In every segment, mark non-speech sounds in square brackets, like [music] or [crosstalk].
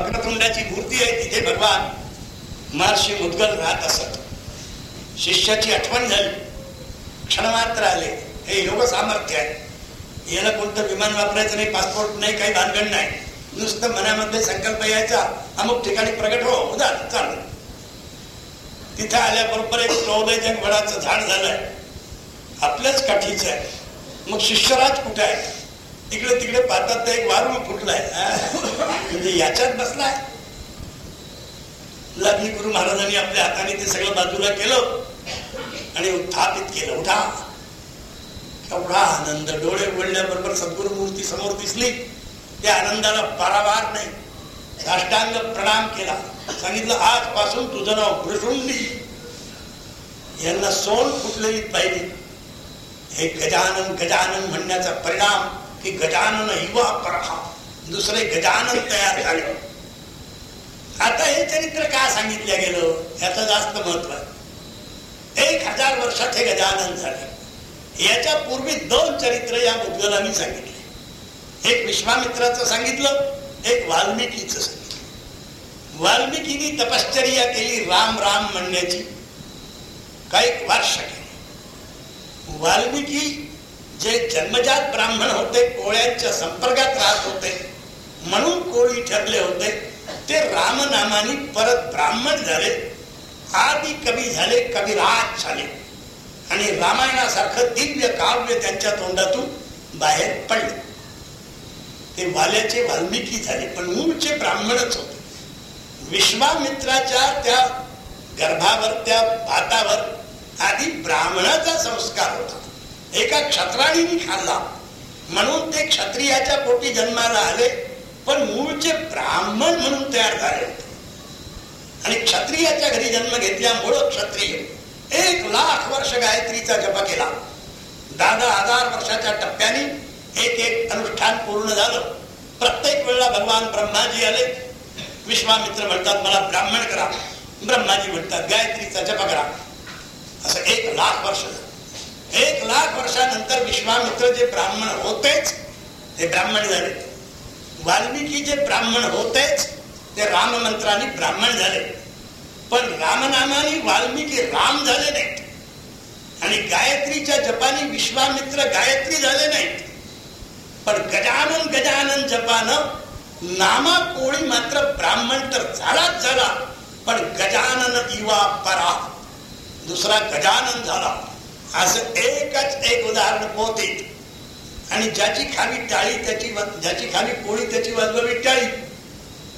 अग्नकुंडाची मूर्ती आहे तिथे भगवान महर्षी मुद्गल राहत असत. शिष्याची आठवण झाली. क्षणमात्र आले. हे योग सामर्थ्य आहे. याला कोणतं विमान वापरायचं नाही पासपोर्ट नाही काही भानगण नाही. नुसतं मनामध्ये संकल्प यायचा अमुक ठिकाणी प्रगट हो उदा चाल तिथे आल्याबरोबर एक चौदयजन वडाचं झाड झालंय. आपल्याच काठीच आहे. मग शिष्यराज कुठे आहे तिकडे तिकडे पाहतात तर एक वारू फुटलाय. म्हणजे याच्यात बसलाय. लग्नी गुरु महाराजांनी आपल्या हाताने ते सगळं बाजूला केलं आणि उत्थापित केलं. उठा. एवढा आनंद. डोळे उघडल्याबरोबर सद्गुरु मूर्ती समोर दिसली. त्या आनंदाला पारावार नाही. साष्टांग प्रणाम केला. सांगितलं आजपासून तुझं नाव भृशुंडी यांना सोन फुटलेली पाहिली हे गजानन गजानन म्हणण्याचा परिणाम की गजानन युवा प्रभाव दुसरे गजानन तयार झाले. आता हे चरित्र का सांगितलं गेलं? याचं जास्त महत्त्व आहे. एक हजार वर्षात हे गजानन झाले. याच्या पूर्वी दोन चरित्र या मुद्गलांनी सांगितले. एक विश्वामित्राचं सांगितलं एक वाल्मिकीचं सांगितलं. वाल्मिकीने तपश्चर्या केली राम राम म्हणण्याची. काही वर्ष केली. वाल्मिकी जे जन्मजात ब्राह्मण होते कोळ्यांच्या संपर्कात राहत होते म्हणून कोळी ठरले होते ते रामनामानी परत ब्राह्मण झाले. आदी कवी झाले कविराज झाले. आणि रामायणासारखं दिव्य काव्य त्यांच्या तोंडातून बाहेर पडले. ते वाल्याचे वाल्मिकी झाले पण मूळचे ब्राह्मणच होते. विश्वामित्राच्या त्या गर्भावर त्या भातावर आधी ब्राह्मणाचा संस्कार होता. एका क्षत्राणीने खाल्ला. म्हणून ते क्षत्रियाच्या पोटी जन्माला आले पण मूळचे ब्राह्मण म्हणून तयार झाले आणि क्षत्रियाच्या घरी जन्म घेतल्यामुळं क्षत्रिय एक लाख वर्ष गायत्रीचा जप केला. दहा दहा हजार वर्षाच्या टप्प्याने एक एक अनुष्ठान पूर्ण झालं. प्रत्येक वेळेला भगवान ब्रह्माजी आले. विश्वामित्र म्हणतात मला ब्राह्मण करा. ब्रह्माजी म्हणतात गायत्रीचा जप करा. असं एक लाख वर्ष झालं. एक लाख वर्षानंतर विश्वामित्र जे ब्राह्मण होतेच ते ब्राह्मण झाले. वाल्मिकी जे ब्राह्मण होतेच ते राम मंत्राने ब्राह्मण झाले. पण रामनामाने वाल्मिकी राम झाले नाहीत. आणि गायत्रीच्या जपानी विश्वामित्र गायत्री झाले नाहीत. पण गजानन गजानन जपानं नामा कोळी मात्र ब्राह्मण तर झालाच झाला पण गजानन इवा परा. दुसरा गजानन झाला. असं एकच एक उदाहरण पोहते आणि ज्याची खाली टाळी त्याची ज्याची खाली पोळी त्याची वाजवावी टाळी.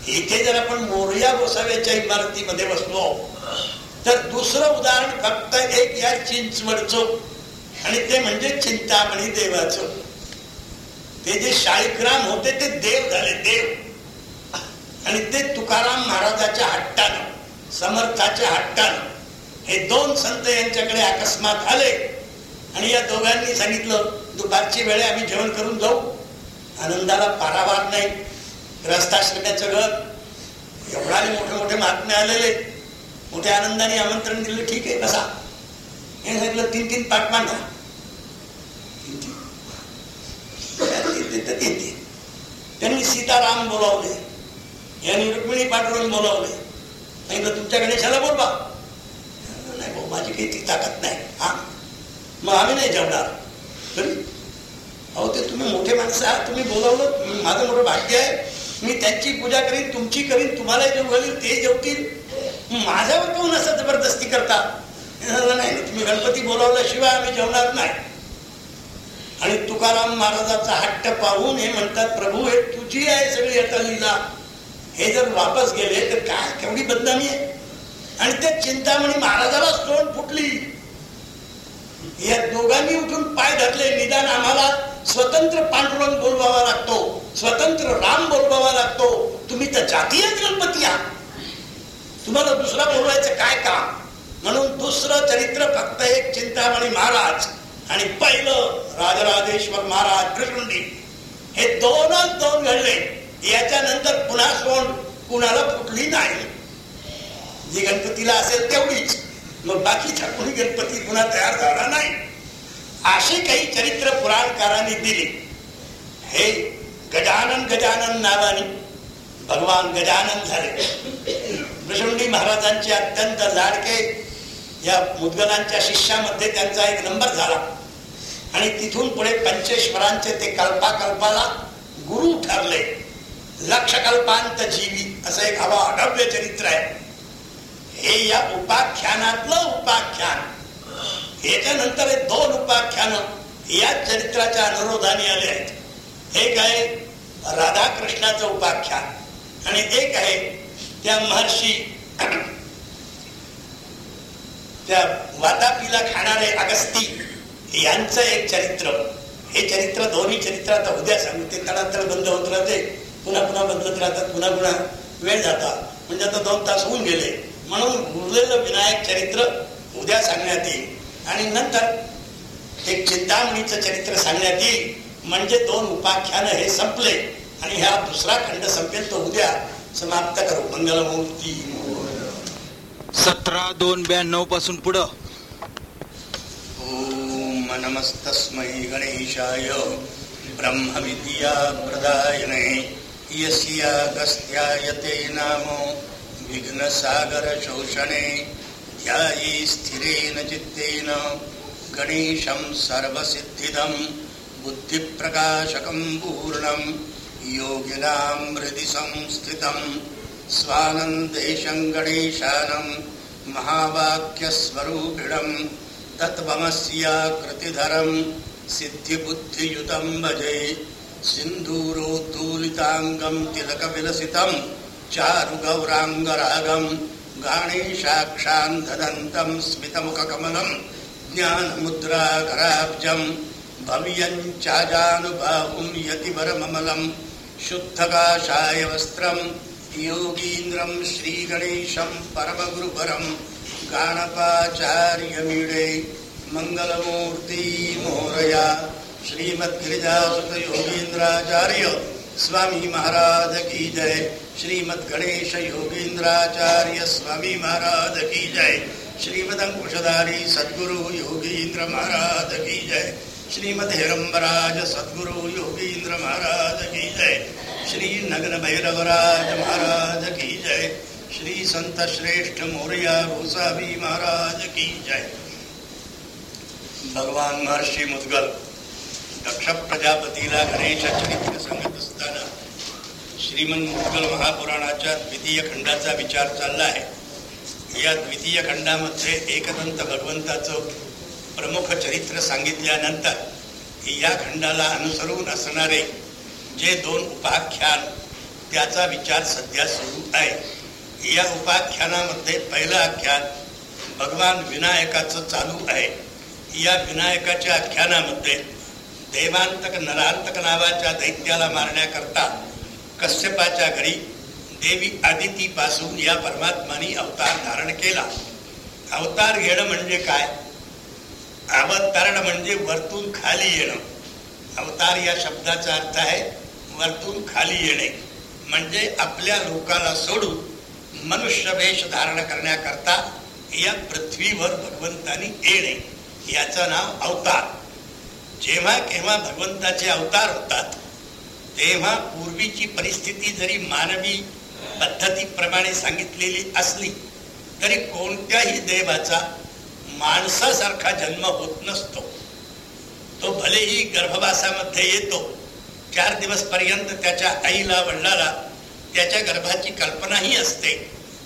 इथे जर आपण मोरया गोसाव्याच्या इमारतीमध्ये बसलो तर दुसरं उदाहरण फक्त एक या चिंचवडचं. आणि ते म्हणजे चिंतामणी देवाचं. ते जे शाळीग्राम होते ते देव झाले देव. आणि ते तुकाराम महाराजाच्या हट्टानं समर्थाच्या हट्टानं. हे दोन संत यांच्याकडे अकस्मात आले. आणि या दोघांनी सांगितलं दुपारची वेळे आम्ही जेवण करून जाऊ. आनंदाला पारावार नाही. ग्रस्ताश्रमाचं घर एवढा मोठे मोठे महात्मे आलेले. मोठ्या आनंदाने आमंत्रण दिलं ठीक आहे कसा हे सांगितलं तीन तीन पाठ मांडा. त्यांनी सीताराम बोलावले. यांनी रुक्मिणी पाठवून बोलावले. सांगितलं तुमच्या गणेशाला बोलवा. नाही भाऊ माझी काही ती ताकद नाही. हा? मग आम्ही नाही जेवणार तरी? अहो ते तुम्ही मोठे माणसं आहात तुम्ही बोलावलं माझं मोठं भाग्य आहे. मी त्यांची पूजा करीन तुमची करीन तुम्हाला जेव घालील ते जेवतील. माझ्यावर कोण असं जबरदस्ती करता? नाही तुम्ही गणपती बोलावल्याशिवाय आम्ही जेवणार नाही. आणि तुकाराम महाराजाचा हट्ट पाहून हे म्हणतात प्रभू हे तुझी आहे सगळी आता लिहिला हे जर वापस गेले तर काय केवढी बदनामी आहे? आणि त्या चिंतामणी महाराजाला तोंड फुटली. या दोघांनी उठून पाय धरले. निदान आम्हाला स्वतंत्र पांडुरंग बोलवावा लागतो. स्वतंत्र राम बोलवावा लागतो. तुम्ही तर जातीय गणपती आहात. तुम्हाला दुसरा बोलवायचं काय काम? म्हणून दुसरं चरित्र फक्त एक चिंतामणी महाराज आणि पहिलं राजराजेश्वर महाराज कृष्णडी हे दोनच दोन घडले. याच्यानंतर पुन्हा सोंड कुणाला फुटली नाही. जी गणपतीला असेल तेवढीच. मग बाकीच्या कोणी गणपती पुन्हा तयार झाला नाही. असे काही चरित्र पुराणकारांनी दिले. हे गजानन गजानन नावाने भगवान गजानन झाले. भृशुंडी महाराजांचे अत्यंत लाडके या मुदगलांच्या शिष्यामध्ये त्यांचा एक नंबर झाला. आणि तिथून पुढे पंचेश्वरांचे ते कल्पाकल्पाला गुरु ठरले. लक्षकल्पांत जीवी असं एक हवा अडव्य चरित्र आहे. हे या उपाख्यानातलं उपाख्यान. याच्यानंतर दोन उपाख्यान या चरित्राच्या अनुरोधाने आले आहेत. एक आहे राधाकृष्णाचं उपाख्यान आणि एक आहे त्या महर्षी [clears throat] त्या वातापीला खाणारे अगस्ती यांचं एक चरित्र. हे चरित्र दोन्ही चरित्र आता उद्या सांगू. ते तडातड बंद होत राहते. पुन्हा पुन्हा बदलत राहतात. पुन्हा पुन्हा वेळ जाता. म्हणजे आता दोन तास होऊन गेले. म्हणून उरलेलं विनायक चरित्र उद्या सांगण्यात येईल. आणि नंतर एक चिंतामणीचं चरित्र सांगण्यात येईल. म्हणजे दोन उपाख्यान हे संपले आणि ह्या दुसरा खंड संपेल तो उद्या. समाप्त करू. मंगलमूर्ती सतरा दोन ब्याण्णवपासून पुढं. ओम नमस्तस्मै गणेशाय. ब्रह्मविद्या प्रदायने यस्यागस्त्यायते नाम विघ्नसागरशोषणे ध्यायी स्थिरेण चित्तेन गणेशं सर्वसिद्धिदं बुद्धिप्रकाशकं पूर्णं योगिनां हृदि संस्थितं स्वानन्देशं गणेशानं महावाक्यस्वरूपिणं तत्त्वमस्याकृतिधरं सिद्धिबुद्धियुतं भजे सिन्दूरोद्धूलिताङ्गं तिलकविलसितं चारुगौराङ्गरागम् गाणेशाक्षान्धदन्तम् स्मितमुखकमलम् ज्ञानमुद्राकराब्जम् भव्यम् चाजानुबाहुम् यतिवरममलम् शुद्धकाशाय वस्त्रम् योगीन्द्रम् श्रीगणेशम् परमगुरुवरं गाणपाचार्यमीडे मङ्गलमूर्ति मोरया श्रीमद्ग्रिजासृतयोगीन्द्राचार्य। स्वामी महाराज की जय। श्रीमद गणेश योगींद्राचार्य स्वामी महाराज की जय। श्रीमद अंकुशधारी सद्गुरु योगींद्र महाराज की जय। श्रीमद हिरंबराज सद्गुरु योगींद्र महाराज की जय। श्री नग्न भैरवराज महाराज की जय। श्री संत श्रेष्ठ मोरया गोसावी महाराज की जय। भगवान महर्षी मुद्गल दक्ष प्रजापतीला गणेश चरित्र श्रीमन महापुराणाच्या द्वितीय खंडाचा विचार चालला आहे. या द्वितीय खंडामध्ये एकदंत भगवंताचं प्रमुख चरित्र सांगितल्यानंतर या खंडाला अनुसरून असणारे जे दोन उपाख्यान त्याचा विचार सध्या सुरू आहे. या उपाख्यानामध्ये पहिलं आख्यान भगवान विनायकाचं चालू आहे. या विनायकाच्या आख्यानामध्ये देवांतक नरांतक नावाच्या दैत्याला मारण्याकरता कश्यपाच्या घरी देवी आदितीपासून या परमात्मानी अवतार धारण केला. अवतार घेणं म्हणजे काय? अवतरण म्हणजे वरतून खाली येणं. अवतार या शब्दाचा अर्थ आहे वरतून खाली येणे. म्हणजे आपल्या लोकाला सोडून मनुष्य वेश धारण करण्याकरता या पृथ्वीवर भगवंतानी येणे. याचं नाव अवतार. जेव्हा केव्हा भगवंताचे अवतार होतात तेव्हा पूर्वीची परिस्थिती जरी मानवी पद्धतीप्रमाणे सांगितलेली असली तरी कोणत्याही देवाचा माणसासारखा जन्म होत नसतो. तो भलेही गर्भवासामध्ये येतो चार दिवस पर्यंत त्याच्या आईला वडिलाला त्याच्या गर्भाची कल्पनाही असते.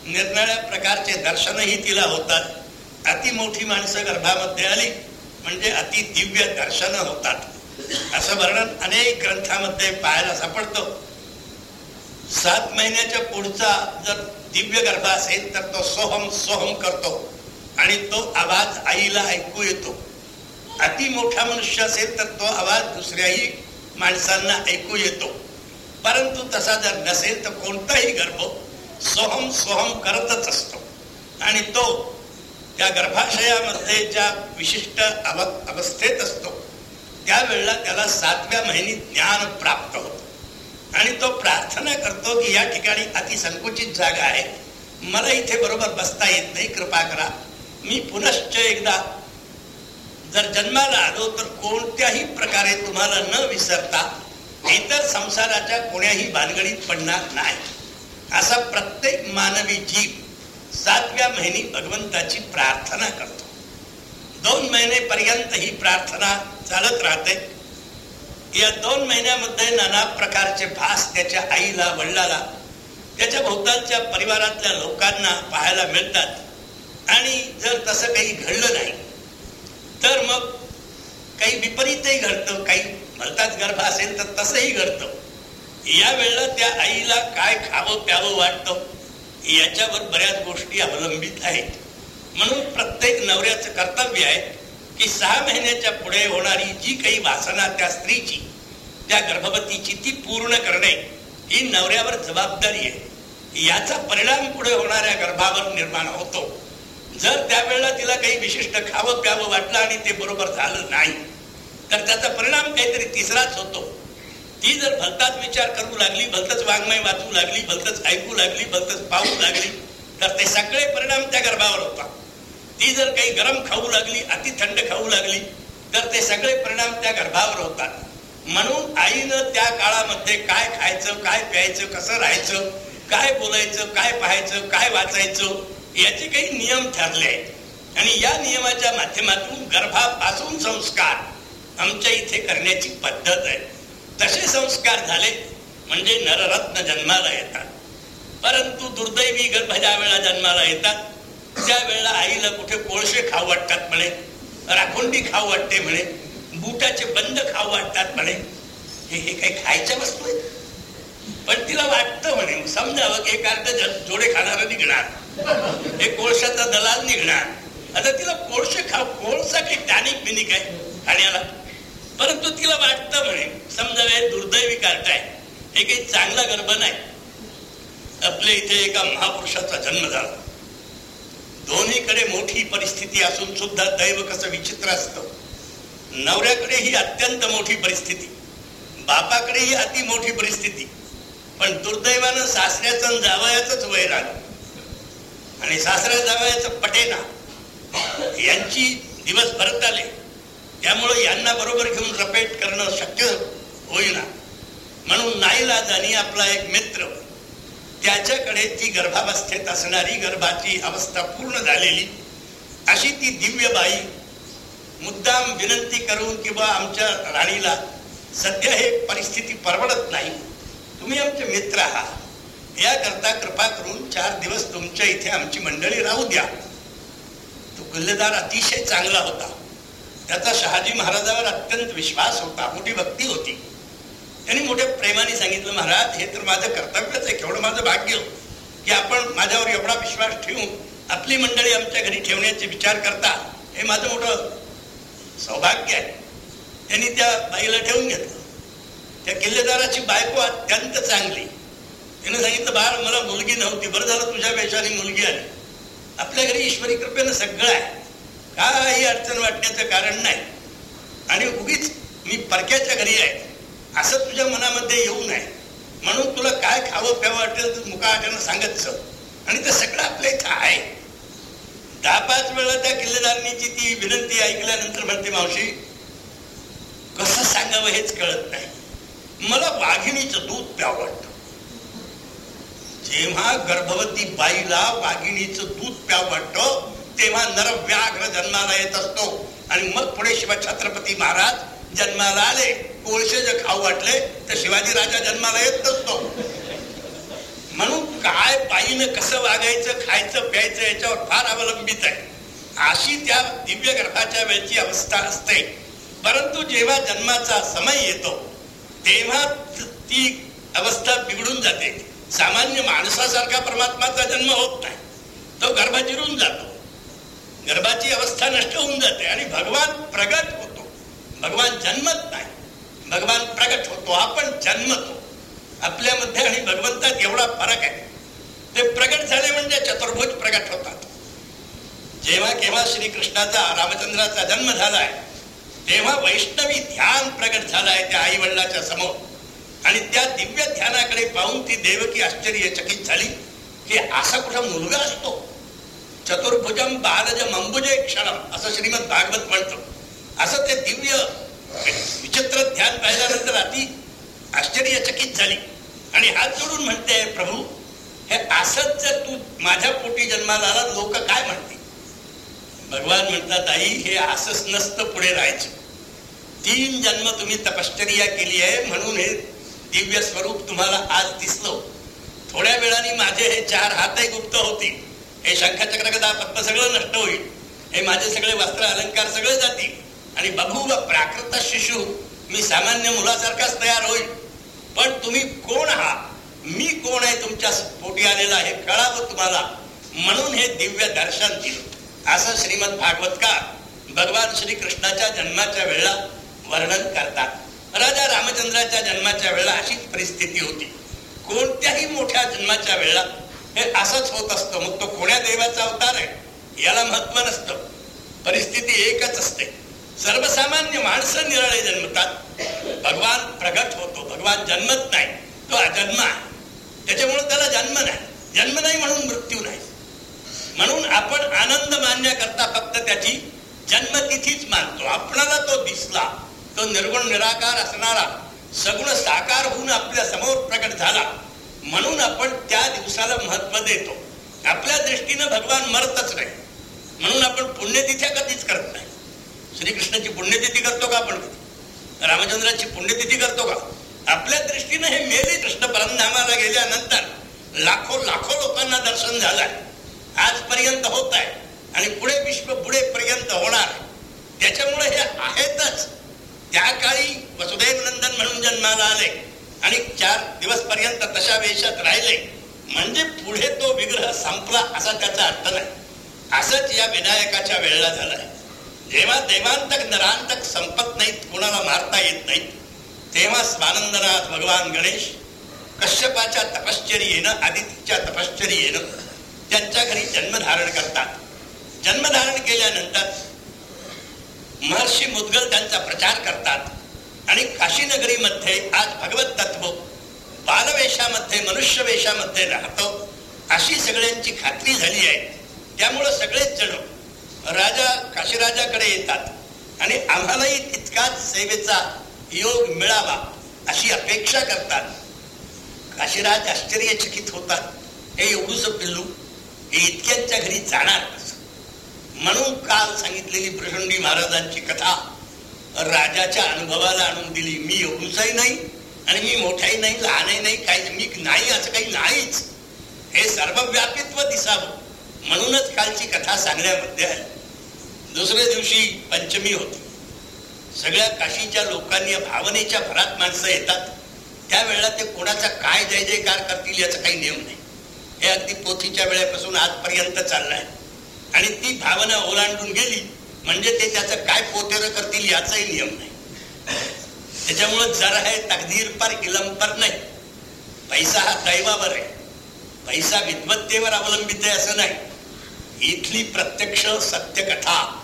निरनिळ्या प्रकारचे दर्शनही तिला होतात. अति मोठी माणसं गर्भामध्ये आली म्हणजे अति दिव्य दर्शन होतात. असं वर्णन अनेक ग्रंथामध्ये पाहायला सापडतो. सात महिन्याच्या पुढचा जर दिव्य गर्भ असेल तर तो सोहम सोहम करतो आणि तो आवाज आईला ऐकू येतो. अति मोठा मनुष्य असेल तर तो आवाज दुसऱ्याही माणसांना ऐकू येतो. परंतु तसा जर नसेल तर कोणताही गर्भ सोहम सोहम करतच असतो. आणि तो त्या गर्भाशयामध्ये ज्या विशिष्ट अव अवस्थेत असतो त्यावेळेला त्याला सातव्या महिनी ज्ञान प्राप्त होत. आणि तो प्रार्थना करतो की या ठिकाणी अतिसंकुचित जागा आहे. मला इथे बरोबर बसता येत नाही कृपा करा. मी पुनश्च एकदा जर जन्माला आलो तर कोणत्याही प्रकारे तुम्हाला न विसरता इतर संसाराच्या कोण्याही भानगडीत पडणार नाही. असा प्रत्येक मानवी जीव सातव्या महिनी भगवंताची प्रार्थना करतो. दोन महिनेपर्यंत ही प्रार्थना चालत राहते. या दोन महिन्यामध्ये नाना प्रकारचे भास त्याच्या आईला वडिलाला त्याच्या भोवतालच्या परिवारातल्या लोकांना पाहायला मिळतात. आणि जर तसं काही घडलं नाही तर मग काही विपरीतही घडतं. काही भलताच गर्भ असेल तर तसंही घडतं. या वेळेला त्या आईला काय खावं प्यावं वाटतं याच्यावर बऱ्याच गोष्टी अवलंबित आहेत. म्हणून प्रत्येक नवऱ्याचं कर्तव्य आहे की सहा महिन्याच्या पुढे होणारी जी काही वासना त्या स्त्रीची त्या गर्भवतीची ती पूर्ण करणे ही नवऱ्यावर जबाबदारी आहे. याचा परिणाम पुढे होणाऱ्या गर्भावर निर्माण होतो. जर त्यावेळेला तिला काही विशिष्ट खावं प्यावं वाटलं आणि ते बरोबर झालं नाही तर त्याचा परिणाम काहीतरी तिसराच होतो. ती जर भलताच विचार करू लागली भलतच वाङ्मय वाचू लागली भलतच ऐकू लागली भलतच पाहू लागली तर ते सगळे परिणाम त्या गर्भावर होतात. ती जर काही गरम खाऊ लागली अति थंड खाऊ लागली तर ते सगळे परिणाम त्या गर्भावर होतात. म्हणून आईनं त्या काळामध्ये काय खायचं काय प्यायचं कसं राहायचं काय बोलायचं काय पाहायचं काय वाचायचं याचे काही नियम ठरले आहेत. आणि या नियमाच्या माध्यमातून गर्भापासून संस्कार आमच्या इथे करण्याची पद्धत आहे. तसे संस्कार झाले म्हणजे नररत्न जन्माला येतात. परंतु दुर्दैवी गर्भ ज्या वेळा जन्माला येतात ज्या वेळेला आईला कुठे कोळशे खाऊ वाटतात म्हणे राखुंडी खाऊ वाटते म्हणे बुटाचे बंद खाऊ वाटतात म्हणे हे हे काही खायच्या वस्तू आहेत? पण तिला वाटतं म्हणे समजावं की एक अर्ध जोडे खाणारा निघणार. एक कोळशाचा दलाल निघणार. आता तिला कोळशे खाऊ कोळसा काही टॅनिक बिनिक आहे खाण्याला. परंतु तिला वाटतं म्हणे समजावे दुर्दैवी कार्ट हे काही चांगला गर्भ नाही. आपल्या इथे एका महापुरुषाचा जन्म झाला. दोन्हीकडे मोठी परिस्थिती असून सुद्धा दैव कसं विचित्र असतं. नवऱ्याकडे ही अत्यंत मोठी परिस्थिती. बापाकडे ही अति मोठी परिस्थिती. पण दुर्दैवानं सासऱ्याचं जावयाचंच वैर आलं आणि सासऱ्या जावयाचं पटेना यांची दिवस भरत आले. त्यामुळे यांना बरोबर घेऊन रपेट करणं शक्य होईना. म्हणून नाईलाजानी आपला एक मित्र त्याच्याकडे ती गर्भावस्थेत असणारी गर्भाची अवस्था पूर्ण झालेली. अशी ती दिव्य बाई मुद्दाम विनंती करून किंवा आमच्या राणीला सध्या हे परिस्थिती परवडत नाही. तुम्ही आमचे मित्र आहात. याकरता कृपा करून चार दिवस तुमच्या इथे आमची मंडळी राहू द्या. तो गल्लेदार अतिशय चांगला होता. त्याचा शहाजी महाराजावर अत्यंत विश्वास होता मोठी भक्ती होती. त्यांनी मोठ्या प्रेमाने सांगितलं महाराज हे तर माझं कर्तव्यच आहे केवढं माझं भाग्य. की आपण माझ्यावर एवढा विश्वास ठेवून आपली मंडळी आमच्या घरी ठेवण्याचे विचार करता हे माझं मोठं सौभाग्य आहे. त्यांनी त्या बाईला ठेवून घेतलं. त्या किल्लेदाराची बायको अत्यंत चांगली. तिने सांगितलं बाळ मला मुलगी नव्हती बरं झालं तुझ्या वेशाने मुलगी आली. आपल्या घरी ईश्वरी कृपेनं सगळं आहे. काही अडचण वाटण्याचं कारण नाही. आणि उगीच मी परक्याच्या घरी आहे. असं तुझ्या मनामध्ये येऊ नये. म्हणून तुला काय खावं प्यावं वाटेल तर मुखाट्यानं सांगत चल. आणि ते सगळं आपल्या इथं आहे. दहा पाच वेळा त्या किल्लेदारणीची ती विनंती ऐकल्यानंतर म्हणते मावशी कसं सांगावं हेच कळत नाही. मला वाघिणीचं दूध प्यावं वाटत. जेव्हा गर्भवती बाईला वाघिणीचं दूध प्यावं वाटतं तेव्हा नर व्याघ्र जन्माला येत असतो. आणि मग पुढे शिवा छत्रपती महाराज जन्माला आले. कोळशे जे खाऊ वाटले तर शिवाजी राजा जन्माला येत नसतो. म्हणून काय बाईनं कसं वागायचं खायचं प्यायचं याच्यावर फार अवलंबित आहे. अशी त्या दिव्य ग्रहाच्या वेळची अवस्था असते. परंतु जेव्हा जन्माचा समय येतो तेव्हा ती अवस्था बिघडून जाते. सामान्य माणसासारखा परमात्माचा जन्म होत नाही. तो गर्भ जिरून जातो. गर्भाची अवस्था नष्ट होऊन जाते आणि भगवान प्रगत होतो. भगवान जन्मत नाही. भगवान प्रगट होतो आपण जन्मतो. आपल्यामध्ये आणि भगवंतात एवढा फरक आहे. ते प्रगट झाले म्हणजे चतुर्भुज प्रगट होतात. जेव्हा केव्हा श्रीकृष्णाचा रामचंद्राचा जन्म झालाय तेव्हा वैष्णवी ध्यान प्रगट झालाय त्या आई वडिलाच्या समोर. आणि त्या दिव्य ध्यानाकडे पाहून ती देवकी आश्चर्यचकित झाली की असा कुठं मुलगा असतो? चतुर्भुजम बालज मंबुजे क्षण असं श्रीमद भागवत म्हणतो. असं ते दिव्य विचित्र ध्यान पाहिल्यानंतर अति आश्चर्यचकित झाली. आणि हात जोडून म्हणते प्रभू हे असंच जर तू माझ्या पोटी जन्माला आला लोक काय म्हणतील? भगवान म्हणतात आई हे असंच नसतं पुढे राहायचं. तीन जन्म तुम्ही तपश्चर्या केली आहे म्हणून हे दिव्य स्वरूप तुम्हाला आज दिसलं. थोड्या वेळाने माझे हे चार हातही गुप्त होतील. हे शंखचक्र कदा पत्त सगळं नष्ट होईल. हे माझे सगळे वस्त्र अलंकार सगळे जातील. आणि बघू प्राकृत शिशू. मी सामान्य मुलासारखाच तयार होईल. पण तुम्ही कोण आहात? मी कोण आहे तुमच्या पोटी आलेला हे कळावं तुम्हाला? म्हणून हे दिव्य दर्शन दिलं असं श्रीमद भागवत का भगवान श्रीकृष्णाच्या जन्माच्या वेळेला वर्णन करतात. राजा रामचंद्राच्या जन्माच्या वेळेला अशीच परिस्थिती होती. कोणत्याही मोठ्या जन्माच्या वेळेला हे असंच होत असतं. मग तो कोण्या देवाचा अवतार आहे? याला महत्त्व नसतं. परिस्थिती एकच असते. सर्वसामान्य माणसं निराळे जन्मतात. भगवान प्रगट होतो. भगवान जन्मत नाही. तो अजन्म आहे. त्याच्यामुळे त्याला जन्म नाही. जन्म नाही म्हणून मृत्यू नाही. म्हणून आपण आनंद मान्य करता फक्त त्याची जन्मतिथीच मानतो. आपणाला तो दिसला. तो निर्गुण निराकार असणारा सगुण साकार होऊन आपल्यासमोर प्रकट झाला. म्हणून आपण त्या दिवसाला महत्त्व देतो. आपल्या दृष्टीनं भगवान मरतच नाही. म्हणून आपण पुण्यतिथ्या कधीच करत नाही. श्रीकृष्णाची पुण्यतिथी करतो का आपण? रामचंद्राची पुण्यतिथी करतो का? आपल्या दृष्टीनं हे मेले कृष्ण परमधामाला गेल्यानंतर लाखो लाखो लोकांना दर्शन झालंय. आजपर्यंत होत आहे आणि पुढे विश्व पुढे पर्यंत होणार. त्याच्यामुळे हे आहेतच. त्या काळी वसुदेव नंदन म्हणून जन्माला आले. आणि चार दिवस पर्यंत तशा वेशात राहिले. म्हणजे पुढे तो विग्रह संपला असा त्याचा अर्थ नाही. असंच या विनायकाच्या वेळेला झालाय. जेव्हा देवांतक नरांतक संपत नाहीत कोणाला मारता येत नाहीत तेव्हा स्वानंदनाथ भगवान गणेश कश्यपाच्या तपश्चर्येनं आदित्यच्या तपश्चर्येनं त्यांच्या घरी जन्मधारण करतात. जन्मधारण केल्यानंतर महर्षी मुद्गल त्यांचा प्रचार करतात आणि काशीनगरीमध्ये आज भगवत तत्व बालवेशामध्ये मनुष्य राहतो अशी सगळ्यांची खात्री झाली आहे. त्यामुळं सगळेच जण राजा काशीराजाकडे येतात. आणि आम्हालाही तितकाच सेवेचा योग मिळावा अशी अपेक्षा करतात. काशीराज आश्चर्यचकित होतात. हे एवढूच पिल्लू हे इतक्यांच्या घरी जाणार म्हणून काल सांगितलेली प्रचंडी महाराजांची कथा राजाच्या अनुभवाला आणून दिली मी एवढूचही नाही आणि मी मोठाही नाही लहानही नाही काही मी नाही असं काही नाहीच. हे सर्वव्यापित्व दिसावं. म्हणूनच कालची कथा सांगण्यामध्ये दुसऱ्या दिवशी पंचमी होती. सगळ्या काशीच्या लोकांनी भावनेच्या भरात माणसं येतात. त्यावेळेला ते कोणाचा काय जय जयकार करतील याचा काही नियम नाही. हे अगदी पोथीच्या वेळेपासून आजपर्यंत चाललं आहे आणि ती भावना ओलांडून गेली म्हणजे ते त्याचं काय पोतेर करतील याचाही नियम नाही. त्याच्यामुळं जरा हे तकदीर पर इलंपर नाही. पैसा हा दैवावर आहे. पैसा विद्वत्तेवर अवलंबित आहे असं नाही. इथली प्रत्यक्ष सत्यकथा.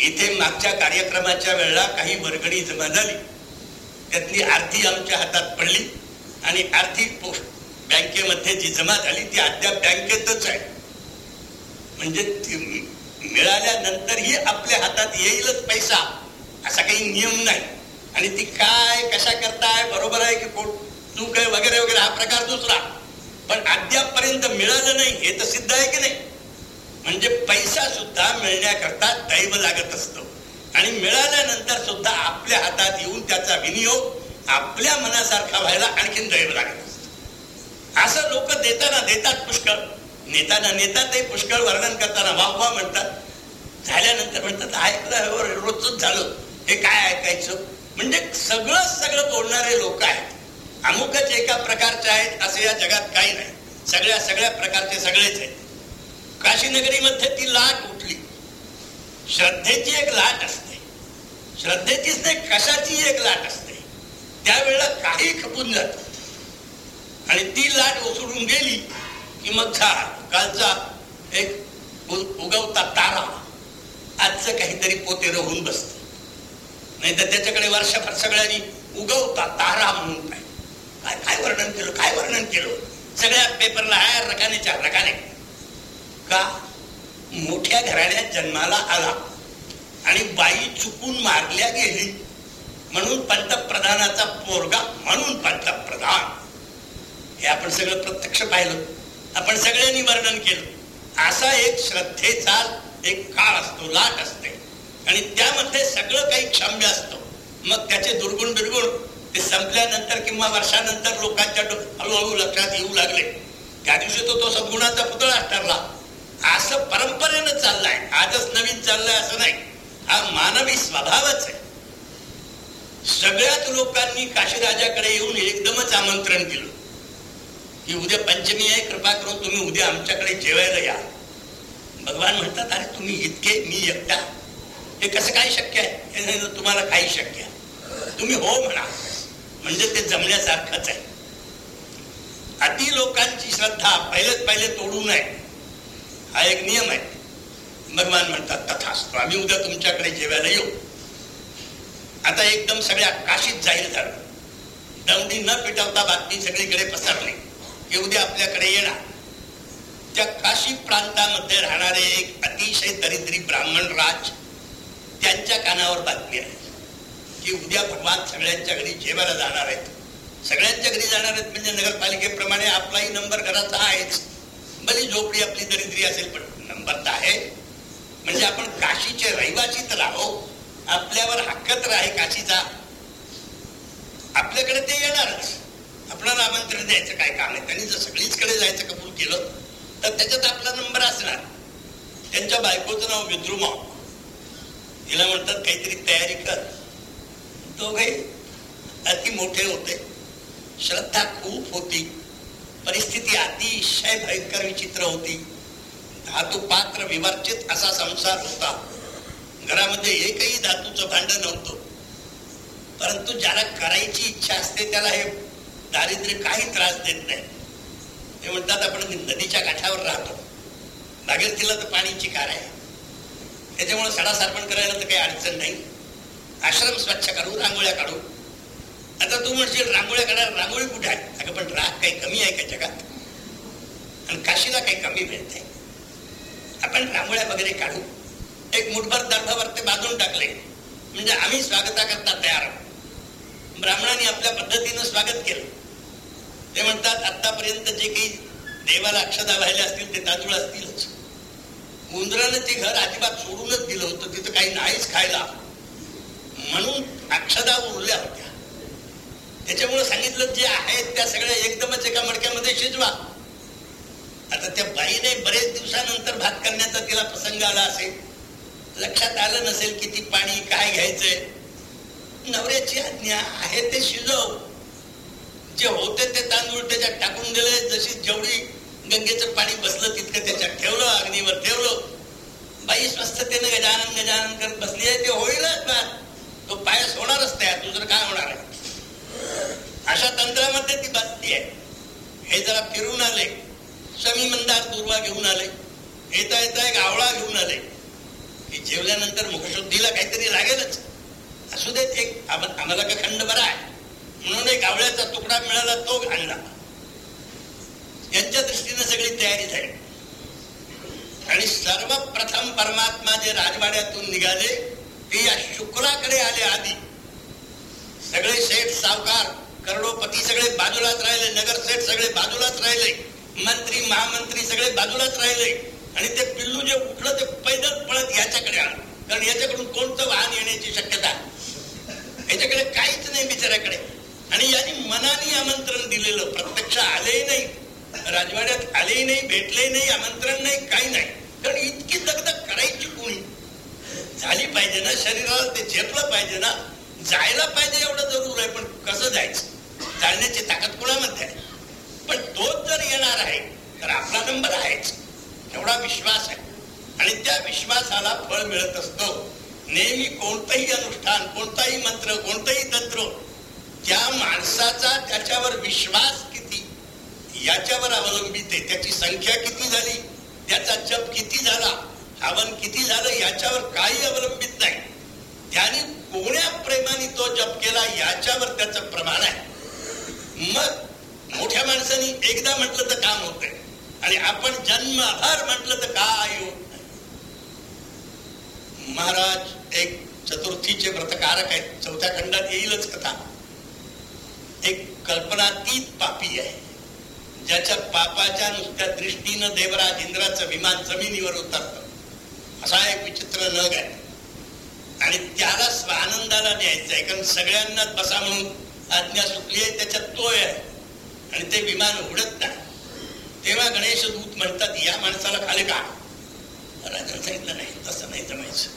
इथे मागच्या कार्यक्रमाच्या वेळेला काही वर्गणी जमा झाली. त्यातली आरती आमच्या हातात पडली आणि आर्थिक पोस्ट बँकेमध्ये जी जमा झाली ती अद्याप बँकेतच आहे. म्हणजे मिळाल्यानंतरही आपल्या हातात येईलच पैसा असा काही नियम नाही. आणि ती काय कशा करताय बरोबर आहे की तू काय वगैरे वगैरे हा प्रकार दुसरा. पण अद्यापपर्यंत मिळालं नाही हे तर सिद्ध आहे की नाही? म्हणजे पैसा सुद्धा मिळण्याकरता दैव लागत असतो. आणि मिळाल्यानंतर सुद्धा आपल्या हातात येऊन त्याचा विनियोग आपल्या मनासारखा व्हायला आणखीन दैव लागत असतो. असं लोक देताना देतात पुष्कळ. नेताना नेतात ते पुष्कळ वर्णन करताना वा वा म्हणतात. झाल्यानंतर म्हणतात ऐकलं हो, रोजच झालं. हे काय ऐकायचं? म्हणजे सगळं सगळं बोलणारे लोक आहेत. अमुकच एका प्रकारचे आहेत असं या जगात काही नाही. सगळ्या सगळ्या प्रकारचे सगळेच आहेत. काशीनगरीमध्ये ती लाट उठली. श्रद्धेची एक लाट असते. श्रद्धेचीच नाही कशाची एक लाट असते. त्यावेळेला काही खपून जात. आणि ती लाट ओसडून गेली की मग झाड कालचा एक उगवता तारा आजचं काहीतरी पोते होऊन बसत. नाही तर त्याच्याकडे वर्षभर सगळ्यांनी उगवता तारा म्हणून काय काय काय वर्णन केलं काय वर्णन केलं? सगळ्या पेपरला आहे रकानेच्या रकाने. का मोठ्या घराण्यात जन्माला आला आणि बाई चुकून मारल्या गेली. म्हणून पंतप्रधानाचा पोरगा म्हणून पंतप्रधान. हे आपण सगळं प्रत्यक्ष पाहिलं. आपण सगळ्यांनी वर्णन केलं. असा एक श्रद्धेचा एक काळ असतो लाट असते. आणि त्यामध्ये सगळं काही क्षम्य असतं. मग त्याचे दुर्गुण दुर्गुण ते संपल्यानंतर किंवा वर्षानंतर लोकांच्या हळूहळू लक्षात येऊ लागले. त्या दिवशी तो तो सद्गुणाचा पुतळा ठरला असं परंपरेनं चाललंय. आजच नवीन चाललंय असं नाही. हा मानवी स्वभावच आहे. सगळ्याच लोकांनी काशीराजाकडे येऊन एकदमच आमंत्रण केलं की उद्या पंचमी आहे कृपा करून तुम्ही उद्या आमच्याकडे जेवायला या. भगवान म्हणतात अरे तुम्ही इतके मी एकटा. हे कसं काय शक्य आहे? हे तुम्हाला काही शक्य आहे. तुम्ही हो म्हणा. म्हणजे ते जमण्यासारखंच आहे. अति लोकांची श्रद्धा पहिलेच पहिले तोडू नये. हा एक नियम आहे. भगवान म्हणतात तथास्त आम्ही उद्या तुमच्याकडे जेवायला येऊ. आता एकदम सगळ्या काशीत जाहीर झालं. दौंडी न पिटवता बातमी सगळीकडे पसरली. की उद्या आपल्याकडे येणार. त्या काशी प्रांतामध्ये राहणारे एक अतिशय दरिद्री ब्राह्मण राज त्यांच्या कानावर बातमी आहे. की उद्या भगवान सगळ्यांच्या घरी जेवायला जाणार आहेत. सगळ्यांच्या घरी जाणार आहेत म्हणजे नगरपालिकेप्रमाणे आपलाही नंबर घराचा आहेच. भले झोपडी आपली दरिद्री असेल पण नंबर तर आहे. म्हणजे आपण काशीचे रहिवासी तर आहो आपल्यावर हक्क तर आहे काशीचा. आपल्याकडे ते येणारच. आपल्याला आमंत्रण द्यायचं काय काम आहे? त्यांनी जर सगळीचकडे जायचं कबूल केलं तर त्याच्यात आपला नंबर असणार. त्यांच्या बायकोचं नाव विद्रुमा तिला म्हणतात काहीतरी तयारी कर. दोघे अति मोठे होते. श्रद्धा खूप होती. परिस्थिती अतिशय भयंकर विचित्र होती. धातू पात्र विवर्चित असा संसार होता. घरामध्ये एकही धातूचं भांड नव्हतं. परंतु ज्याला करायची इच्छा असते त्याला हे दारिद्र्य काही त्रास देत नाही. ते म्हणतात आपण नदीच्या काठावर राहतो. भागीरथीला तर पाणीची कार आहे. त्याच्यामुळे सडा सारपण करायला तर काही अडचण नाही. आश्रम स्वच्छ करू रांगोळ्या काढू. आता तू म्हणशील रांगोळ्या करा रांगोळी कुठे आहे? अगं पण राग काही कमी आहे का जगात? आणि काशीला काही कमी मिळते आपण रांगोळ्या वगैरे काढू. एक मुठभर दर्भावर ते बांधून टाकले. म्हणजे आम्ही स्वागता करता तयार ब्राह्मणांनी आपल्या पद्धतीनं स्वागत केलं. ते म्हणतात आतापर्यंत जे काही देवाला अक्षदा व्हायला असतील ते तांदूळ असतीलच. उंदरानं ते घर अजिबात सोडूनच दिलं होतं तिथं काही नाहीच खायला. म्हणून अक्षदा उरल्या होत्या. त्याच्यामुळे सांगितलं जे आहेत त्या सगळ्या एकदमच एका मडक्यामध्ये शिजवा. आता त्या बाईने बरेच दिवसानंतर भात करण्याचा तिला प्रसंग आला असेल. लक्षात आलं नसेल किती पाणी काय घ्यायचंय. नवऱ्याची आज्ञा आहे ते शिजव. जे होते ते तांदूळ त्याच्यात टाकून दिले जशी जेवढी गंगेचं पाणी बसलं तितकं त्याच्यात ठेवलं अग्नीवर ठेवलं. बाई स्वस्थतेने गजानन गजानन करत बसली आहे ते होईलच ना तो पायस होणारच त्या दुसरं काय होणार आहे? अशा तंत्रामध्ये ती बातमी आहे. हे जरा फिरून आले. समी मंदार दुर्वा घेऊन आले. येता येता एक आवळा घेऊन आले. की जेवल्यानंतर मुखशुद्धीला काहीतरी लागेलच. असू देत एक आम्हाला का खंड बरा आहे. म्हणून एक आवळ्याचा तुकडा मिळाला तो आणला. यांच्या दृष्टीने सगळी तयारी झाली. आणि सर्वप्रथम परमात्मा जे राजवाड्यातून निघाले ते या शुक्राकडे आले आधी. सगळे सेठ सावकार करोडोपती सगळे बाजूलाच राहिले नगरसेठ सगळे बाजूलाच राहिले मंत्री महामंत्री सगळे बाजूलाच राहिले. आणि ते पिल्लू जे उठलं ते पैदल पळत याच्याकडे आलं. कारण याच्याकडून कोणतं वाहन येण्याची शक्यता? याच्याकडे काहीच नाही बिचाऱ्याकडे. आणि यांनी मनाने आमंत्रण दिलेलं प्रत्यक्ष आलेही नाही. राजवाड्यात आलेही नाही भेटले नाही आमंत्रण नाही काही नाही. कारण इतकी दगदग करायची कोणी? झाली पाहिजे ना शरीराला ते झेपलं पाहिजे ना. जायला पाहिजे एवढं जरूर आहे पण कसं जायचं? चालण्याची ताकद कोणामध्ये आहे? पण तोच जर येणार आहे तर आपला नंबर आहेच. एवढा विश्वास आहे. आणि त्या विश्वासाला फळ मिळत असतो. नेहमी कोणतंही अनुष्ठान कोणताही मंत्र कोणतंही तंत्र त्या माणसाचा त्याच्यावर विश्वास किती याच्यावर अवलंबित आहे. त्याची संख्या किती झाली त्याचा जप किती झाला हवन किती झालं याच्यावर काही अवलंबित नाही. त्याने कोण्या प्रेमाने तो जप केला याच्यावर त्याच प्रमाण आहे. मग मोठ्या माणसाने एकदा म्हटलं तर काम होतंय. आणि आपण जन्मभर म्हटलं तर काय होत महाराज एक चतुर्थीचे व्रतकारक आहेत. चौथ्या खंडात येईलच कथा. एक कल्पनातीत पापी आहे. ज्याच्या पापाच्या नुसत्या दृष्टीनं देवराज इंद्राचं विमान जमिनीवर उतरत. असा एक विचित्र नग आहे. आणि त्याला स्वानंदाला न्यायचं आहे. कारण सगळ्यांनाच बसा म्हणून आज्ञा सुटली आहे त्याच्यात तोय आहे. आणि ते विमान उडत नाही. तेव्हा गणेश दूत म्हणतात या माणसाला खाली का राजा सांगितलं नाही तसं नाही जमायचं.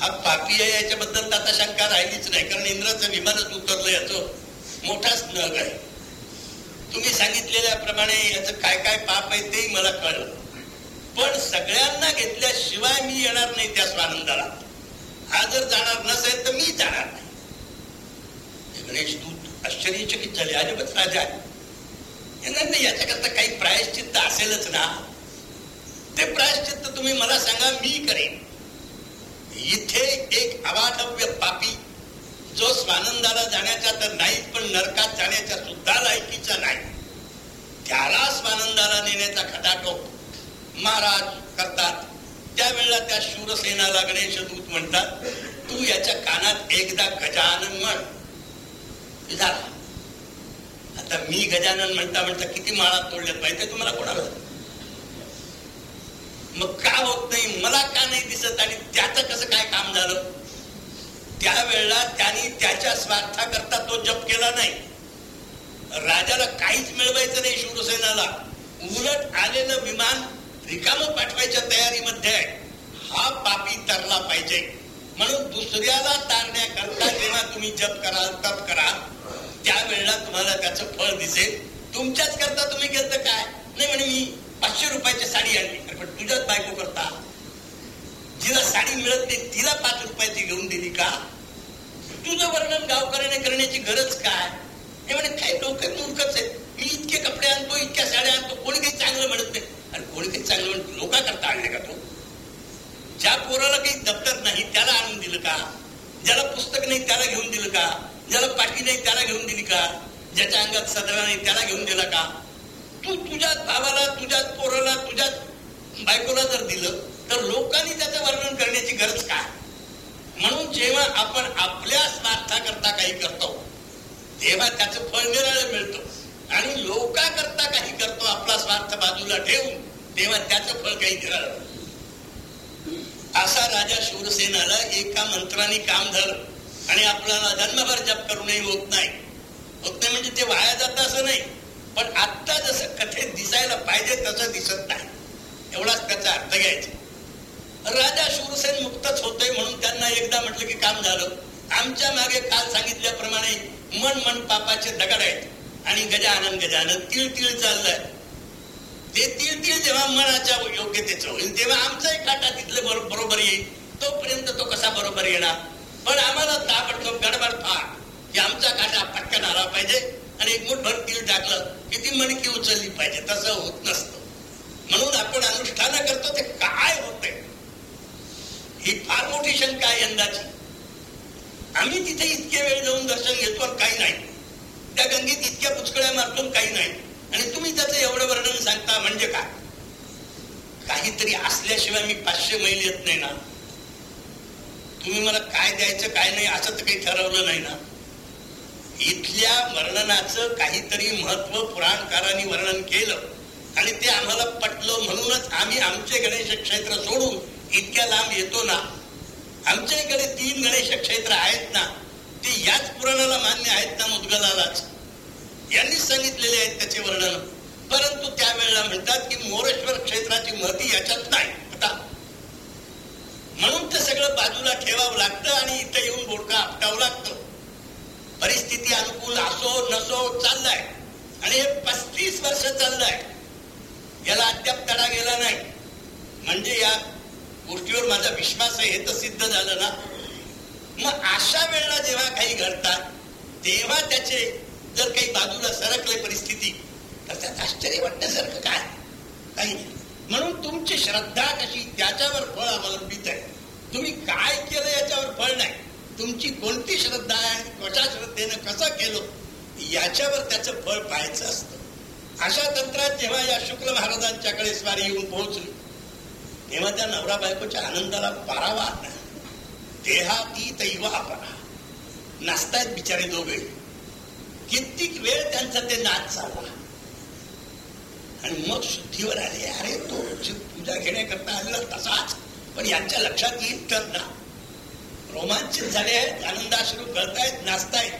हा पापी आहे याच्याबद्दल आता शंका राहिलीच नाही. कारण इंद्राचं विमानच उतरलं याचं मोठाच नग आहे. तुम्ही सांगितलेल्याप्रमाणे याचं काय काय पाप आहे तेही मला कळलं. पण सगळ्यांना घेतल्याशिवाय मी येणार नाही त्या स्वानंदाला. हा जर जाणार नसेल तर मी जाणार नाही. गणेश दूत आश्चर्यचकित झाले. अजिबात राजा नाही याच्याकरता काही प्रायश्चित्त असेलच ना. ते प्रायश्चित्त तुम्ही मला सांगा मी करेन. इथे एक अवाढव्य पापी जो स्वानंदाला जाण्याचा तर नाही पण नरकात जाण्याच्या सुद्धा लायकीचा नाही. त्याला स्वानंदाला नेण्याचा खटाटोप महाराज करतात त्यावेळेला त्या शूरसेनाला गणेश दूत म्हणतात तू याच्या कानात एकदा गजानन म्हण. झाला. आता मी गजानन म्हणता म्हणता किती माळा तोडल्यात माहिती तुम्हाला कोणाला? मग का होत नाही? मला का नाही दिसत? आणि त्याचं कसं काय काम झालं? त्यावेळेला त्यांनी त्याच्या स्वार्थाकरता तो जप केला नाही. राजाला काहीच मिळवायचं नाही शिवसेनाला. उलट आलेलं विमान रिकाम पाठवायच्या तयारीमध्ये हा पापी तरला पाहिजे. म्हणून दुसऱ्याला तारण्याकरता जेव्हा तुम्ही जप कराल तप कराल त्यावेळेला तुम्हाला त्याचं फळ दिसेल. तुमच्याच करता तुम्ही केलं काय? नाही म्हणे मी पाचशे रुपयाची साडी आणली. पण तुझ्याच बायको करता? जिला साडी मिळत नाही तिला पाच रुपयाची घेऊन दिली का? तुझं वर्णन गावकऱ्याने करण्याची गरज काय? हे म्हणे काही लोक मूर्खच आहेत. मी इतके कपडे आणतो इतक्या साड्या आणतो कोणी काही चांगलं म्हणत नाही. आणि कोणी काही चांगलं म्हणतो लोका करता आणले का तो? ज्या पोराला काही दप्तर नाही त्याला आणून दिलं का? ज्याला पुस्तक नाही त्याला घेऊन दिलं का? ज्याला पाठी नाही त्याला घेऊन दिली का? ज्याच्या अंगात सदरा नाही त्याला घेऊन दिला का? तू तुझ्याच भावाला तुझ्याच पोराला तुझ्याच बायकोला जर दिलं तर लोकांनी त्याचं वर्णन करण्याची गरज काय? म्हणून जेव्हा आपण आपल्या स्वार्थाकरता काही करतो तेव्हा त्याचं फळ निराळं मिळतं. आणि लोकांकरता काही करतो आपला स्वार्थ बाजूला ठेवून तेव्हा त्याचं फळ काही निराळं असा राजा शूरसेनाला एका मंत्राने काम झालं आणि आपल्याला जन्मभर जप करूनही होत नाही. होत नाही म्हणजे ते वाया जात असं नाही. पण आत्ता जसं कथेत दिसायला पाहिजे तसं दिसत नाही. एवढाच त्याचा अर्थ घ्यायचा. राजा शूरसेन मुक्तच होतोय म्हणून त्यांना एकदा म्हटलं की काम झालं. आमच्या मागे काल सांगितल्याप्रमाणे मन मन पापाचे दगड आहेत. आणि गजानन गजानन तिळ तिळ चाललंय. ते तीळ तीळ जेव्हा मनाच्या योग्यतेच होईल तेव्हा आमचाही काटा तिथले बरोबर येईल. तोपर्यंत तो कसा बरोबर येणार? पण आम्हाला ताबडतोब गडबड फार. की आमचा काटा पटकन आला पाहिजे आणि एक मुठभर तीळ टाकलं की ती मणकी उचलली पाहिजे. तसं होत नसतं. म्हणून आपण अनुष्ठान करतो ते काय होते ही फार मोठी शंका आहे यंदाची. आम्ही तिथे इतके वेळ जाऊन दर्शन घेतो काही नाही. त्या गंगेत इतक्या पुचकळ्या मारतून काही नाही. आणि तुम्ही त्याचं एवढं वर्णन सांगता म्हणजे काय? काहीतरी असल्याशिवाय मी पाचशे मैल येत नाही ना. तुम्ही मला काय द्यायचं काय नाही असं तर काही ठरवलं नाही ना. इथल्या वर्णनाचं काहीतरी महत्त्व पुराणकारांनी वर्णन केलं. आणि ते आम्हाला पटलं म्हणूनच आम्ही आमचे गणेश क्षेत्र सोडून इतक्या लांब येतो ना. आमच्या इकडे तीन गणेश क्षेत्र आहेत ना. ते याच पुराणाला मान्य आहेत ना मुदगलालाच. यांनीच सांगितलेले आहेत त्याचे वर्णन. परंतु त्यावेळेला म्हणतात की मोरेश्वर क्षेत्राची महती याच्यात नाही. आता म्हणून ते सगळं बाजूला ठेवावं लागतं आणि इथं येऊन बोडका आपटावं लागतं. परिस्थिती अनुकूल असो नसो चाललाय. आणि हे पस्तीस वर्ष चाललंय. याला अद्याप तडा गेला नाही. म्हणजे या गोष्टीवर माझा विश्वास आहे हे तर सिद्ध झालं ना? मग अशा वेळेला जेव्हा काही घडतात तेव्हा त्याचे जर काही बाजूला सरकले परिस्थिती तर त्यात आश्चर्य वाटण्यासारखं काय? काही नाही. म्हणून तुमची श्रद्धा कशी? त्याच्यावर फळ अवलंबित आहे. तुम्ही काय केलं याच्यावर फळ नाही. तुमची कोणती श्रद्धा आहे कशा श्रद्धेनं कसं केलं याच्यावर त्याचं फळ पाहायचं असतं. अशा तंत्रात जेव्हा या शुक्ल महाराजांच्याकडे स्वारी येऊन पोहोचली तेव्हा त्या नवरा बायकोच्या आनंदाला पारावा नाही. ती दैव आपला नाचतायत बिचारे दोघे. कित्येक वेळ त्यांचा ते नाच चालला. आणि मग शुद्धीवर आले. अरे तो पूजा घेण्याकरता आलेला तसाच. पण यांच्या लक्षात येईल तर ना. रोमांचित झाले आहेत आनंदाश्रू करतायत नाचतायत.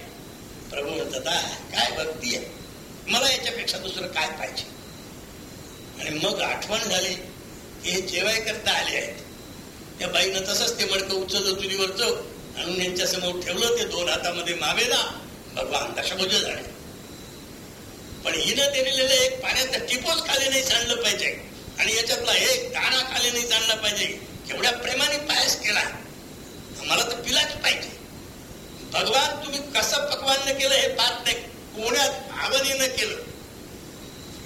प्रभू म्हणतात काय भक्ती आहे. मला याच्यापेक्षा दुसरं काय पाहिजे? आणि मग आठवण झाली की हे जेवाय करता आले आहेत. त्या बाईनं तसंच ते मडकं उचललं चुलीवरचं आणून यांच्या समोर ठेवलं ते दोन हातामध्ये मावेला. भगवान दशभुज झाले. पण हिनं दिलेलं एक पाण्याचा टिपोच खाली नाही सांडलं पाहिजे. आणि याच्यातला एक दाणा खाली नाही सांडला पाहिजे. केवढ्या प्रेमाने पायस केला. मला तर पिलाच पाहिजे. भगवान तुम्ही कसं पकवान केलं हे पाहत. नाही कोण्या भावनेनं केलं.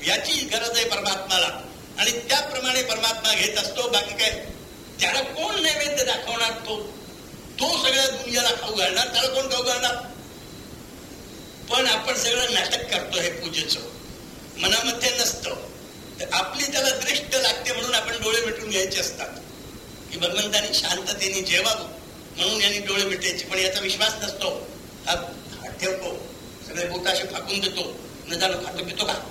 याची गरज आहे परमात्माला. आणि त्याप्रमाणे परमात्मा घेत असतो. बाकी काय? त्याला कोण नैवेद्य दाखवणार? तो तो सगळ्या दुनियाला खाऊ घालणार त्याला कोण खाऊ घालणार? पण आपण सगळं नाटक करतो हे पूजेचं. मनामध्ये नसतं. आपली त्याला दृष्ट लागते म्हणून आपण डोळे मिटून घ्यायचे असतात. की भगवंतानी शांततेने जेवावं म्हणून यांनी डोळे मिटायचे. पण याचा विश्वास नसतो. हा ठेवतो. सगळे बोटाशी फाकून देतो. न जाणं खातो पितो का?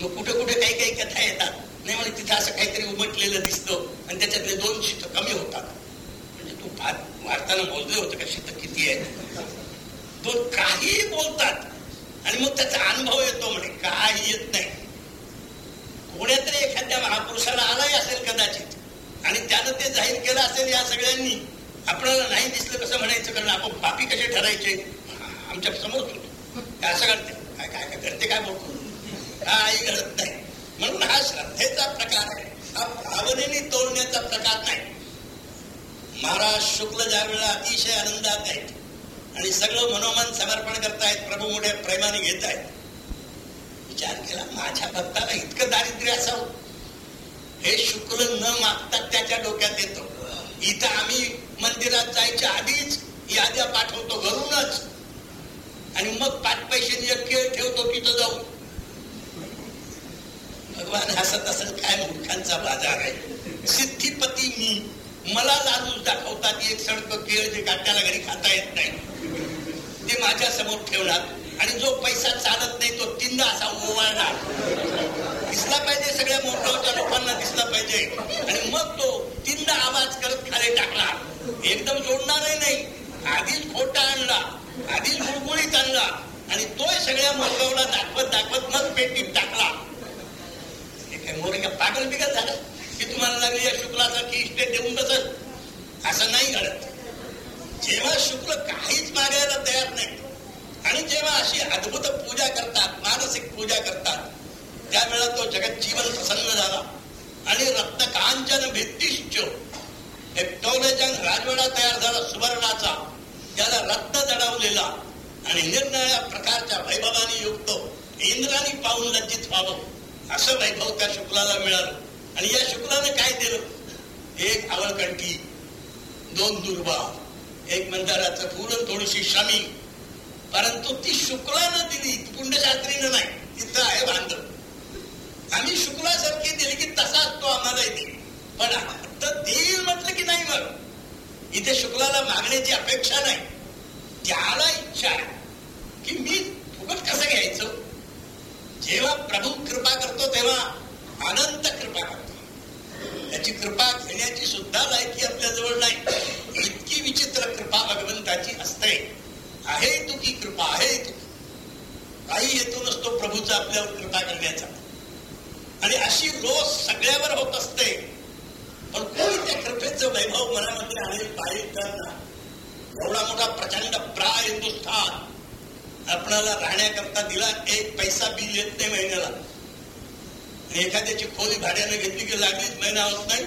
मग कुठे कुठे काही काही कथा येतात. नाही म्हणजे तिथे असं काहीतरी उमटलेलं दिसतं आणि त्याच्यातले दोन शीत कमी होतात. म्हणजे तू भात वाढताना मोजले होते का शीत किती आहे दोन काही बोलतात. आणि मग त्याचा अनुभव येतो म्हणे काही येत नाही. कोण्यातरी एखाद्या महापुरुषाला आलाही असेल कदाचित आणि त्यानं ते जाहीर केलं असेल या सगळ्यांनी आपल्याला नाही दिसलं कसं म्हणायचं? कारण आपण पापी कसे ठरायचे? आमच्यासमोर काय असं घडते काय काय काय घडते काय बोलतो? काही घडत नाही. म्हणून हा श्रद्धेचा प्रकार आहे. हा भावनेने तोडण्याचा प्रकार नाही. महाराज शुक्ल ज्या वेळेला अतिशय आनंदात आहेत आणि सगळं मनोमन समर्पण करतायत प्रभू मोठ्या प्रेमाने घेत आहेत विचार केला माझ्या भक्ताला इतकं दारिद्र्य असावं. हे शुक्ल न मागता त्याच्या डोक्यात येतो. इथं आम्ही मंदिरात जायच्या आधीच याद्या पाठवतो घरूनच. आणि मग पाच पैसे खेळ ठेवतो तिथं जाऊन. भगवान हसत असेल काय मूर्खांचा बाजार आहे? सिद्धीपती मी. मला लालूच दाखवतात एक सडक केळ जे काट्याला घरी खाता येत नाही. ते माझ्यासमोर ठेवणार आणि जो पैसा चालत नाही तो तीनदा असा ओवाळणार. दिसला पाहिजे सगळ्या मोठ्या लोकांना दिसला पाहिजे. आणि मग तो तीनदा आवाज करत खाली टाकणार. एकदम जोडणारही नाही. आधीच खोटा आणला आधीच गुळगुळीत आणला. आणि तोय सगळ्या मोठ्याला दाखवत दाखवत मग पेटीत टाकला. मोर पागल बिगल झालं. की तुम्हाला लागली या शुक्लासारखी इस्टेट देऊन बसत असं नाही घडत. जेव्हा शुक्ल काहीच मागायला तयार नाही आणि जेव्हा अशी अद्भुत पूजा करतात मानसिक पूजा करतात त्यावेळेला तो जगत जीवन प्रसन्न झाला. आणि रत्नकांचन भित्तिश्च एक टोलेजन राजवाडा तयार झाला सुवर्णाचा. त्याला रत्न जडवलेला आणि निरनिळ्या प्रकारच्या वैभवाने युक्त इंद्राने पाहून लज्जित व्हावं. असं वैभव त्या शुक्लाला मिळालं. आणि या शुक्लाने काय दिलं? एक आवळकंठी दोन दुर्बा एक मंदाराचं फुल थोडीशी शमी. परंतु ती शुक्लानं दिली पुण्यशास्त्रीनं नाही. तिथं आहे बांधव आम्ही शुक्लासारखी दिली की तसाच तो आम्हाला येते पण आता देईल म्हटलं की नाही मग इथे शुक्लाला मागण्याची अपेक्षा नाही. त्याला इच्छा आहे की मी फुकट कसं घ्यायचं? जेव्हा प्रभू कृपा करतो तेव्हा अनंत कृपा करतो. त्याची कृपा घेण्याची सुद्धा लायकी आपल्या जवळ नाही. इतकी विचित्र कृपा भगवंताची असते. आहे तुकी की कृपा आहे तुकी काही येतो नसतो प्रभूचा आपल्यावर कृपा करण्याचा. आणि अशी रोज सगळ्यावर होत असते. पण कोणी त्या कृपेचं वैभव मनामध्ये आणेल पाहिजे त्यांना? एवढा मोठा प्रचंड प्रा हिंदुस्थान आपणाला राहण्याकरता दिला एक पैसा बिल येत नाही महिन्याला. आणि एखाद्याची खोली भाड्याने घेतली की लागलीच महिना होत नाही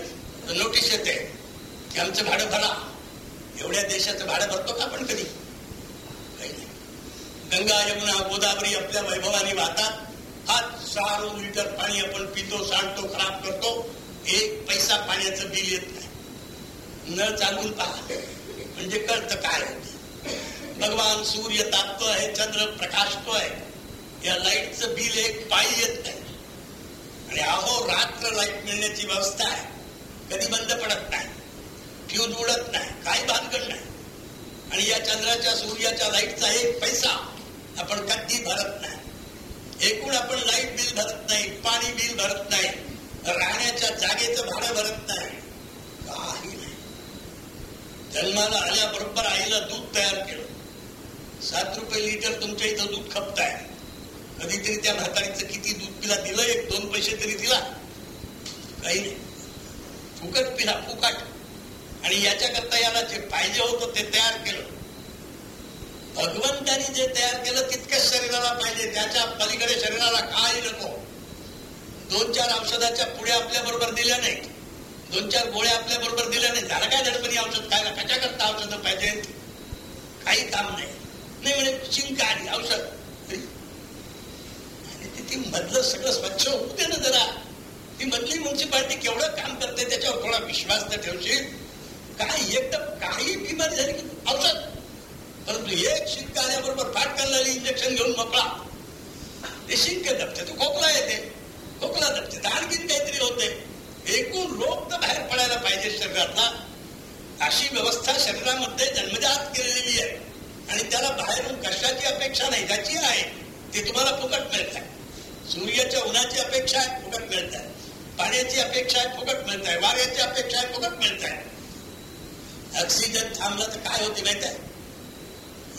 तर नोटीस येते की आमचं भाडं भरा. एवढ्या देशाचं भाडं भरतो का आपण कधी? गंगा यमुना गोदावरी आपल्या वैभवाने वाहतात. हात सहा लिटर पाणी आपण पितो सांडतो खराब करतो. एक पैसा पाण्याचं बिल येत नाही. नळ चालवून पहा. म्हणजे कळतं काय भगवान सूर्य तापतो आहे चंद्र प्रकाशतो आहे या लाईटचं बिल एक पायी येत नाही. आणि अहो रात्र लाइट मिळण्याची व्यवस्था आहे. कधी बंद पडत नाही. फ्यूज उडत नाही. काही भानगड नाही. आणि या चंद्राच्या सूर्याच्या लाईटचा एक पैसा आपण कधी भरत नाही. एकूण आपण लाइट बिल भरत नाही पाणी बिल भरत नाही राहण्याच्या जागेचं भाडं भरत नाही. काही नाही. जन्माला आल्याबरोबर आईला दूध तयार केलं. सात रुपये लिटर तुमच्या इथं दूध खपताय. कधीतरी त्या म्हातारीचं किती दूध पिला दिलं एक दोन पैसे तरी दिला. काही नाही. फुकट पिला फुकट. आणि याच्याकरता याला जे पाहिजे होतं ते तयार केलं. भगवंतानी जे तयार केलं तितक्याच शरीराला पाहिजे. त्याच्या पलीकडे शरीराला काही नको. दोन चार औषधाच्या पुढे आपल्या बरोबर दिल्या नाही दोन चार गोळ्या आपल्या बरोबर दिल्या नाही झालं काय धडपणी औषध काय कशा करता औषध पाहिजे काही काम नाही. नाही म्हणे शिंक आली औषध. आणि तिथे मधलं सगळं स्वच्छ होऊ दे ना जरा. ती मधली म्युन्सिपाल्टी केवढं काम करते त्याच्यावर थोडा विश्वास तर ठेवशील. काय एकदम काही बिमारी झाली की औषध. परंतु एक शिंक आल्याबरोबर फाटकन लागली इंजेक्शन घेऊन मोकळा. ते शिंक दबते तो खोकला येते. खोकला दबते आणखीन काहीतरी होते. एकूण रोग तर बाहेर पडायला पाहिजे शरीरातला. अशी व्यवस्था शरीरामध्ये जन्मजात केलेली आहे. आणि त्याला बाहेरून कशाची अपेक्षा नाही ज्याची आहे ते तुम्हाला फुकट मिळत आहे सूर्याच्या उन्हाची अपेक्षा आहे फुकट मिळत आहे पाण्याची अपेक्षा आहे फुकट मिळत आहे वाऱ्याची अपेक्षा आहे फुकट मिळत आहे ऑक्सिजन थांबला तर काय होते माहीत आहे?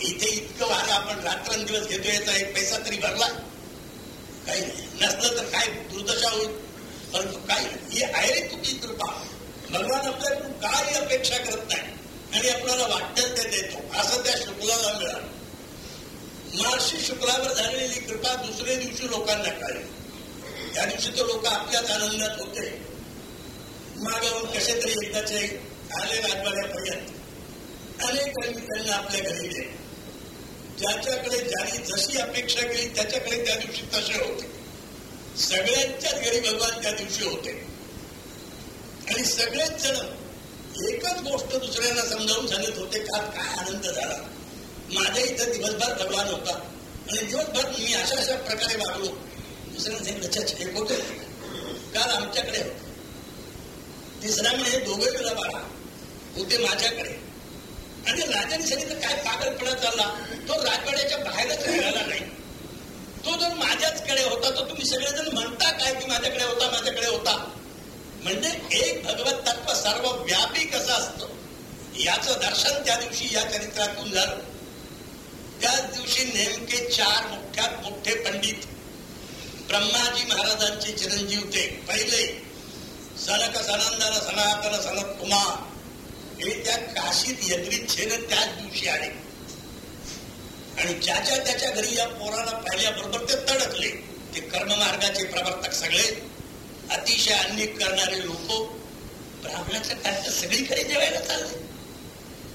इथे इतकं वारं आपण रात्रंदिवस घेतो याचा एक पैसा तरी भरला. काही नाही नसलं तर काय दुर्दशा होईल? परंतु काही ही आहे तुमची कृपा? भगवान आपल्याकडून काही अपेक्षा करत नाही. आणि आपल्याला वाटतं ते देतो. असं त्या शुक्लाला मिळालं. महर्षी शुक्लावर झालेली कृपा दुसऱ्या दिवशी लोकांना कळली. त्या दिवशी तर लोक आपल्याच आनंदात होते. मागावून कसे तरी एकदाचे आले राजवाड्यापर्यंत. अनेकांनी त्यांना आपल्या घरी गेले. ज्याच्याकडे ज्याने जशी अपेक्षा केली त्याच्याकडे त्या दिवशी तसे होते. सगळ्यांच्याच घरी भगवान त्या दिवशी होते. आणि सगळेच जण एकच गोष्ट दुसऱ्यांना समजावून सांगत होते का काय आनंद झाला? माझ्या इथं दिवसभर भगवान होता. आणि दिवसभर मी अशा अशा प्रकारे वागलो. दुसऱ्यांना सांगितलं हे होते काल आमच्याकडे होते. तिसरा म्हणे दोघे वेळा बाळा. होते माझ्याकडे. आणि राजाने सांगितलं काय पागलपणा चालला? तो राजवाड्याच्या बाहेरच राहिला नाही. तो जर माझ्याचकडे होता तर तुम्ही सगळेजण म्हणता काय की माझ्याकडे होता माझ्याकडे होता. म्हणजे एक भगवत तत्व सर्व व्यापी कसं असतं? याचं दर्शन त्या दिवशी या चरित्रातून झालं. त्याच दिवशी नेमके चार मोठ्यात मोठे पंडित ब्रह्माजी महाराजांचे चिरंजीव ते. पहिले सनक सनंदन सनातन सनत कुमार. हे त्या काशीत यद्रिच्छेनं त्याच दिवशी आले. आणि ज्याच्या त्याच्या घरी या पोराला पाहिल्याबरोबर ते तडकले. ते कर्ममार्गाचे प्रवर्तक सगळे. अतिशय अन्य करणारे लोक ब्राह्मणाच्या कार्य सगळीकडे जेवायला चालले.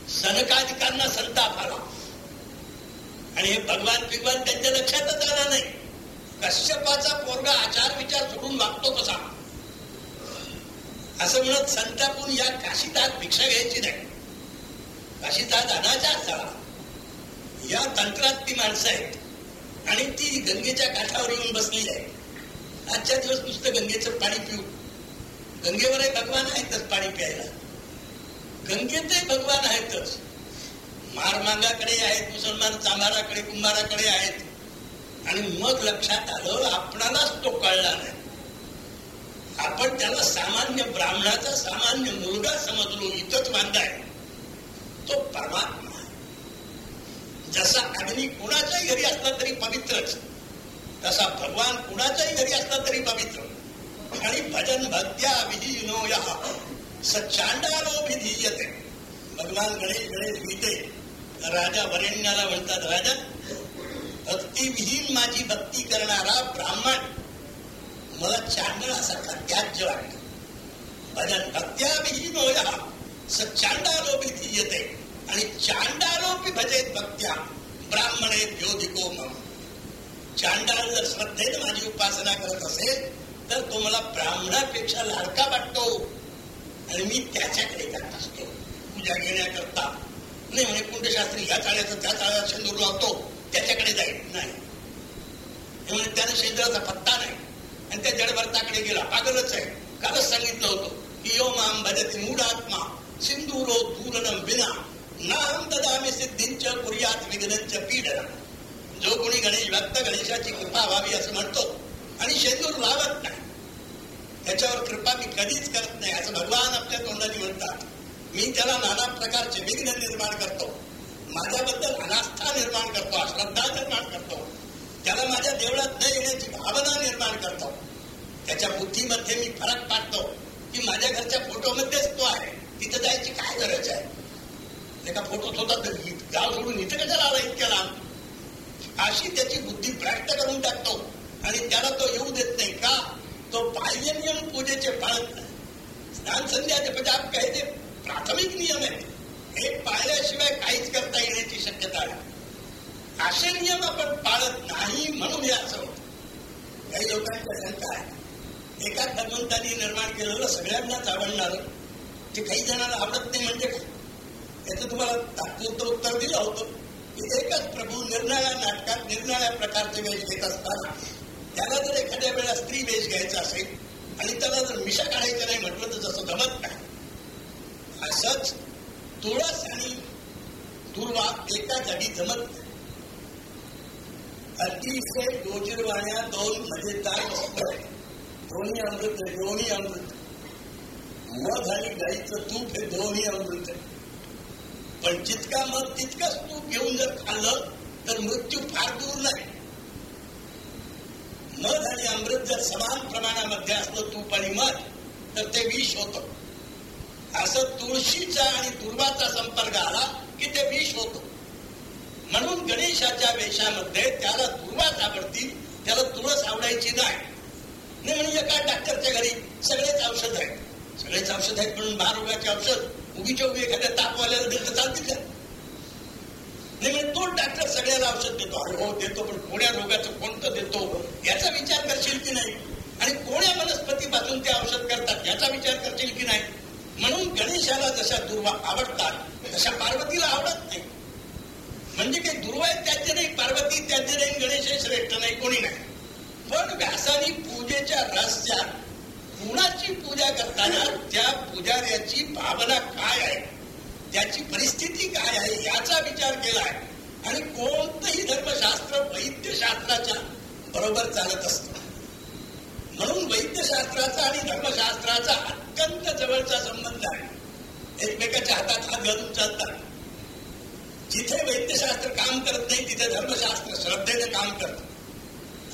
सनकाधिकांना संताप आला आणि हे भगवान बिगवान त्यांच्या लक्षातच आला नाही. कश्यपाचा पोरगा आचार विचार सोडून मागतो कसा? असं म्हणत संतापून या काशीतात भिक्षा घ्यायची नाही. काशीतात अनाचार झाला या तंत्रात ती माणसं आहेत. आणि ती गंगेच्या काठावर येऊन बसलेली आहे आजच्या दिवस नुसतं गंगेचं पाणी पिऊ. गंगेवरही भगवान आहेतच पाणी प्यायला. गंगेतही भगवान आहेतच. मारमांगाकडे आहेत मुसलमान चांभाराकडे कुंभाराकडे आहेत. आणि मग लक्षात आलं आपणालाच तो कळला नाही. आपण त्याला सामान्य ब्राह्मणाचा सामान्य मुलगा समजलो इथंच मानताय तो परमात्मा जसा अग्नी कुणाच्याही घरी असला तरी पवित्रच. तसा भगवान कुणाच्याही घरी असला तरी पवित्र. आणि भजन भक्त्या विधीनो या. सच्चांडालो विधीयते. भगवान गणेश गणेश गीते. राजा वरेण्याला म्हणतात राजा भक्तिविहीन माझी भक्ती करणारा ब्राह्मण. मला चांडळासारखा त्याज्य वाटत. भजन भक्त्या विहीनो या. सच्चांडालो धीयते आणि चांडालोपी भजेत भक्त्या. ब्राह्मणे द्योधिको मम. चांडाळ जर श्रद्धेने माझी उपासना करत असेल तर तो मला ब्राह्मणापेक्षा लाडका वाटतो. आणि मी त्याच्याकडे जात असतो. पूजा घेण्याकरता. नाही म्हणे कुंडशास्त्री ह्या चाळ्याचा त्या चाळ्यात शेंदूर लावतो. त्याच्याकडे जाईल. नाही. म्हणजे त्याने शेंदराचा पत्ता नाही. आणि त्या जडभरताकडे गेला. पागलच आहे. कालच सांगितलं होतं की यो माम भजती मूढ आत्मा सिंदूरो दूरनम विना. नाम ददामी सिद्धींच कुर्यात विघ्नंच पीडना जो कोणी गणेश भक्त गणेशाची कृपा व्हावी असं म्हणतो आणि शेंदूर लावत नाही. त्याच्यावर कृपा मी कधीच करत नाही असं भगवान आपल्या तोंडाने म्हणतात. मी त्याला नाना प्रकारचे विघ्न निर्माण करतो. माझ्याबद्दल अनास्था निर्माण करतो अश्रद्धा निर्माण करतो. त्याला माझ्या देवळात न येण्याची भावना निर्माण करतो. त्याच्या बुद्धीमध्ये मी फरक पाडतो की माझ्या घरच्या फोटोमध्येच तो आहे. तिथं जायची काय गरज आहे? एका फोटोत होता तर गाव सोडून इथं कशाला आला इतक्या लांब? अशी त्याची बुद्धी भ्रष्ट करून टाकतो. आणि त्याला तो येऊ देत नाही का? तो बाह्य नियम पूजेचे पाळत नाही स्नान संध्या जपजाप काही ते प्राथमिक नियम आहेत हे पाळल्याशिवाय काहीच करता येण्याची शक्यता आहे असे नियम आपण पाळत नाही म्हणून हे असं काही लोकांच्या शंका आहे एका धर्मंतांनी निर्माण केलेलं सगळ्यांनाच आवडणार ते काही जणांना आवडत नाही म्हणजे काय? याचं तुम्हाला तात्पुरतं उत्तर दिलं होतं. एकच प्रभू निर्णया नाटकात निरनिराळ्या प्रकारचे वेश घेत असताना त्याला जर एखाद्या वेळा स्त्री वेश घ्यायचा असेल आणि त्याला जर मिशा काढायचं नाही म्हटलं तर जसं जमत नाही. असंच तुळस आणि दुर्वा एका जागी जमत नाही. अतिशय गोजीरवाण्या दोन मजेदार वस्तू आहेत दोन्ही अमृत दोन्ही अमृत. मध आणि गाईचं तूप हे दोन्ही अमृत आहे. पण जितका मग तितकंच तूप घेऊन जर खाल्लं तर मृत्यू फार दूर नाही. मध आणि अमृत जर समान प्रमाणामध्ये असलं तूप आणि मध तर ते विष होतं. असं तुळशीचा आणि दुर्वाचा संपर्क आला की ते विष होतं. म्हणून गणेशाच्या वेशामध्ये त्याला दुर्वाच आवडतील त्याला तुळस आवडायची नाही. नाही म्हणजे एका डॉक्टरच्या घरी सगळेच औषध आहेत. सगळेच औषध आहेत म्हणून महारोगाचे औषध. उगीच्या उभी एखाद्या तापवाल्याला दिलं चालतील का? नाही तो डॉक्टर सगळ्याला औषध देतो. अरे हो देतो पण कोण्या रोगाचं कोणतं देतो? याचा विचार करशील की नाही? आणि कोण्या वनस्पतीपासून ते औषध करतात याचा विचार करशील की नाही? म्हणून गणेशाला जशा दुर्वा आवडतात तशा पार्वतीला आवडत नाही. म्हणजे काही दुर्वा त्याचे नाही. पार्वती त्याचे नाही. गणेश श्रेष्ठ नाही कोणी नाही. पण व्यासानी पूजेच्या रहस्यात कुणाची पूजा करताना त्या पुजाऱ्याची भावना काय आहे? त्याची परिस्थिती काय आहे? याचा विचार केला आहे आणि कोणतंही धर्मशास्त्र वैद्यशास्त्राच्या बरोबर चालत असत. म्हणून वैद्यशास्त्राचा आणि धर्मशास्त्राचा अत्यंत जवळचा संबंध आहे. एकमेकाच्या हातात हात घालून चालतात. जिथे वैद्यशास्त्र काम करत नाही तिथे धर्मशास्त्र श्रद्धेने काम करत.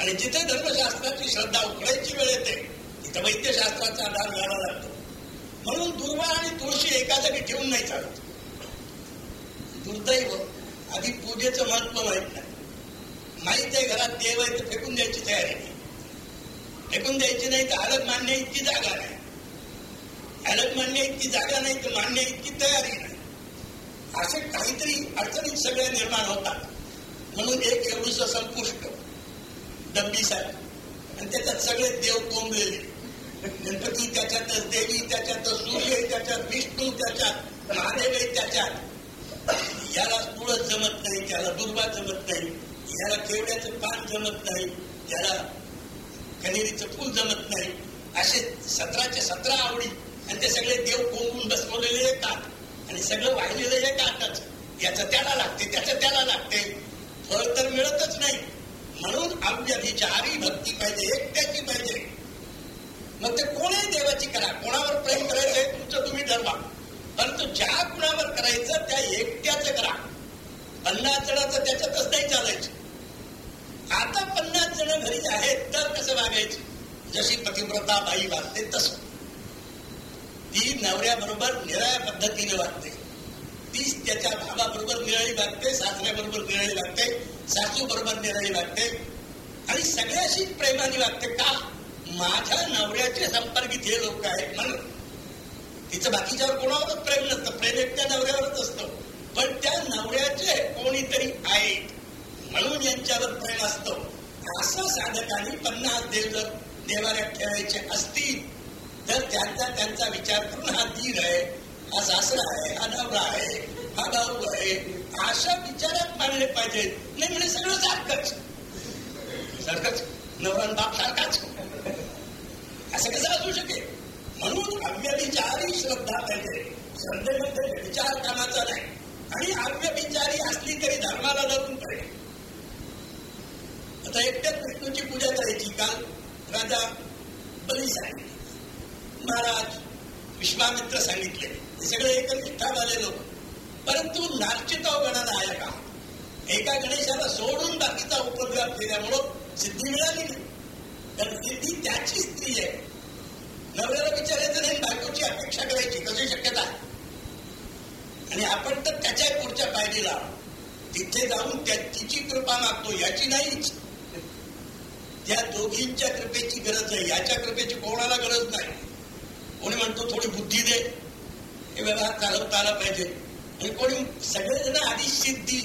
आणि जिथे धर्मशास्त्राची श्रद्धा उकळायची वेळ येते वैद्यशास्त्राचा आधार घ्यावा लागतो. म्हणून दुर्वा आणि तुळशी एका जागी ठेवून नाही चालत. दुर्दैव आधी पूजेचं महत्त्व माहीत नाही. माहीत आहे घरात देव आहे तर फेकून द्यायची तयारी नाही. फेकून द्यायची नाही तर अलग मान्य इतकी जागा नाही. अलग मान्य इतकी जागा नाही तर मान्य इतकी तयारी नाही. असे काहीतरी अडचणीत सगळ्या निर्माण होतात. म्हणून एक एवढूस संपुष्ट डब्बीसाठी आणि त्याच्यात सगळे देव कोंबलेले. गणपती त्याच्यातच देवी त्याच्यातच सूर्य त्याच्यात विष्णू त्याच्यात महादेव त्याच्यात. याला तुळस जमत नाही त्याला दुर्वा जमत नाही याला केवड्याचं पान जमत नाही याला कनेरीचं फूल जमत नाही. असे सतराचे सतरा आवडी आणि ते सगळे देव कोंबून बसवलेले येतात. आणि सगळं वाहिलेलं येतातच याचं त्याला लागते त्याचं त्याला लागते. फळ तर मिळतच नाही. म्हणून अव्यभिचारी भक्ती पाहिजे एकट्याची पाहिजे. मग ते कोणी देवाची करा? कोणावर प्रेम करायचंय? तुमचं तुम्ही ठरवा परंतु ज्या कुणावर करायचं त्या एकट्याच करा. पन्नास जणांचं त्याच्यातच नाही चालायचं. आता पन्नास जण घरी आहेत तर कसं वागायचं? जशी पतिव्रता बाई वागते तसं. ती नवऱ्याबरोबर निराळ्या पद्धतीने वागते. तीच त्याच्या भावाबरोबर निराळी वागते सासऱ्याबरोबर निराळी वागते सासू बरोबर निराळी वागते. आणि सगळ्याशी प्रेमाने वागते. का? माझ्या नवऱ्याचे संपर्कित हे लोक आहेत म्हणून. तिचं बाकीच्यावर कोणावरच प्रेम नसतं. प्रेम एकट्या नवऱ्यावरच असतं. पण त्या नवऱ्याचे कोणीतरी आहेत म्हणून यांच्यावर प्रेम असतं. असं साधकांनी पन्नास देव जर देवाऱ्यात ठेवायचे असतील तर त्यांचा त्यांचा विचार करून हा धीर आहे हा सासरा आहे हा नवरा आहे हा भाऊ आहे अशा विचारात मानले पाहिजेत. नाही म्हणजे सगळं सारखंच. सारखंच. नवरा बाप सारखाच. असं कसं असू शकेल? म्हणून अव्यभिचारी श्रद्धा पाहिजे. श्रद्धेमध्ये विचार कामाचा नाही. आणि अव्यभिचारी असली तरी धर्माला धरून पाहिजे आता एकट्याच विष्णूची पूजा करायची काल राजा बली सांगितले. महाराज विश्वामित्र सांगितले. हे सगळे एकनिष्ठा झाले लोक. परंतु नार्चितो गणनायका एका गणेशाला सोडून बाकीचा उपद्रव केल्यामुळं सिद्धी मिळाली नाही. कारण ती त्याची स्त्री आहे. नवऱ्याला विचारायचं नाही बायकोची अपेक्षा करायची कशी शक्यता. आहे आणि आपण तर त्याच्या पुढच्या पायरीला तिथे जाऊन त्या तिची कृपा मागतो याची नाहीच. त्या दोघींच्या कृपेची गरज आहे. याच्या कृपेची कोणाला गरज नाही. कोणी म्हणतो थोडी बुद्धी दे. हे व्यवहार चालवता आला पाहिजे. आणि कोणी सगळेजण आधी सिद्धी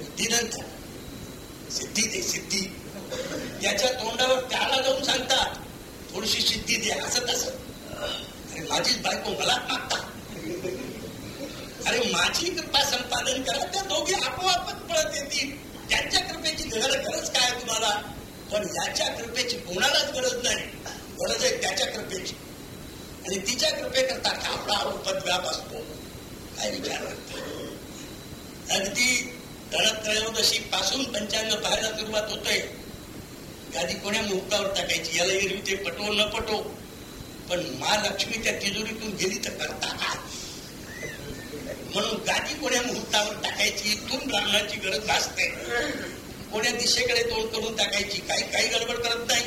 बुद्धी सिद्धी दे सिद्धी. त्याच्या तोंडावर त्याला जाऊन सांगतात थोडीशी सिद्धी दे असं तस. अरे माझीच बायको मला मागता अरे माझी कृपा संपादन करा त्या दोघे आपोआपच पळत येतील. त्यांच्या कृपेची गरज काय तुम्हाला? पण याच्या कृपेची कोणालाच गरज नाही. गरज आहे त्याच्या कृपेची. आणि तिच्या कृपेकरता आपला उपद्व्याप असतो. काय विचार अगदी त्रयोदशी पासून पंचांग पाहायला सुरुवात होतोय. गादी कोण्या मुहूर्तावर टाकायची? याला एरवी ते पटो न पटो. पण महालक्ष्मी त्या तिजोरीतून गेली तर करता का? म्हणून गादी कोण्या मुहूर्तावर टाकायची इथून ब्राह्मणाची गरज भासते. कोण्या दिशेकडे तोंड करून टाकायची काही काही गडबड करत नाही.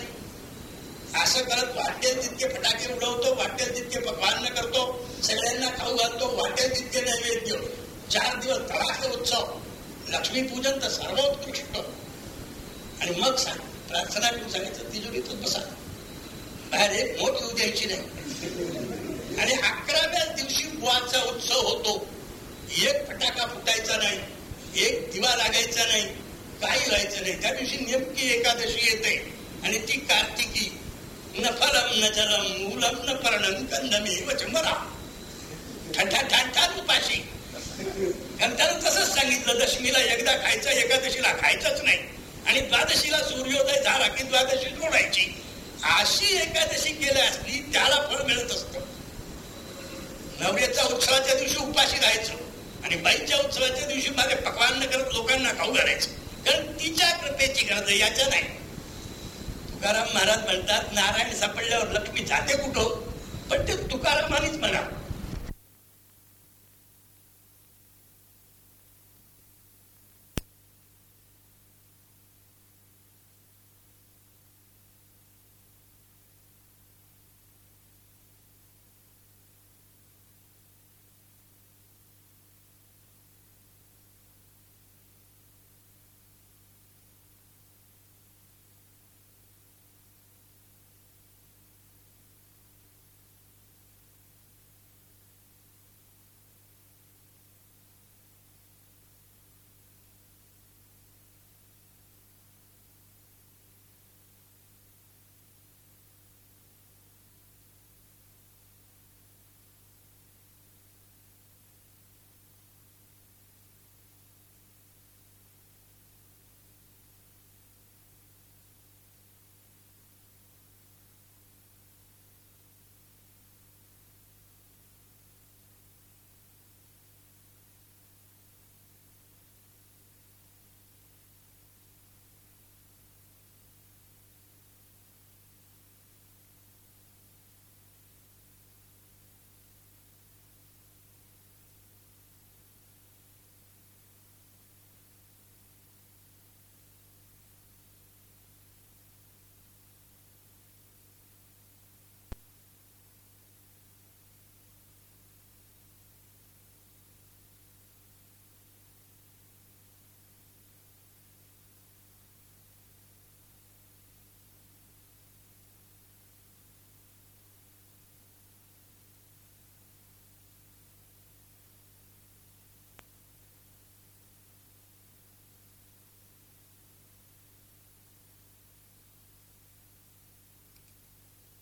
असं करत वाटेल तितके फटाके उडवतो वाटेल तितके पकवान करतो सगळ्यांना खाऊ घालतो वाटेल तितके नैवेद्य. चार दिवस तळाखे उत्सव. लक्ष्मीपूजन तर सर्वोत्कृष्ट. आणि मग सांग प्रार्थना करून सांगितलं तिजोरीतच बसा. बाहेर एक मोठ येऊ द्यायची नाही. आणि अकराव्या दिवशी बुवाचा उत्सव होतो. एक फटाका फुटायचा नाही एक दिवा लागायचा नाही काही व्हायचं नाही. त्या दिवशी नेमकी एकादशी येते. आणि ती कार्तिकी न फलम न जलम मूलम न पर्णम कंदमे वचमरा ठंठा ठंठा उपाशी. नंतर तसंच सांगितलं दशमीला एकदा खायचं एकादशीला खायचंच नाही. आणि द्वादशीला सूर्योदय झाला की द्वादशी सोडायची. अशी एकादशी केल्या असली त्याला फळ मिळत असत. नवऱ्याच्या उत्सवाच्या दिवशी उपाशी राहायचो. आणि बाईच्या उत्सवाच्या दिवशी माझे पकवान न करत लोकांना खाऊ घालायचं. कारण तिच्या कृपेची गरज याच्या नाही. तुकाराम महाराज म्हणतात नारायण सापडल्यावर लक्ष्मी जाते कुठं? पण ते तुकारामानीच म्हणा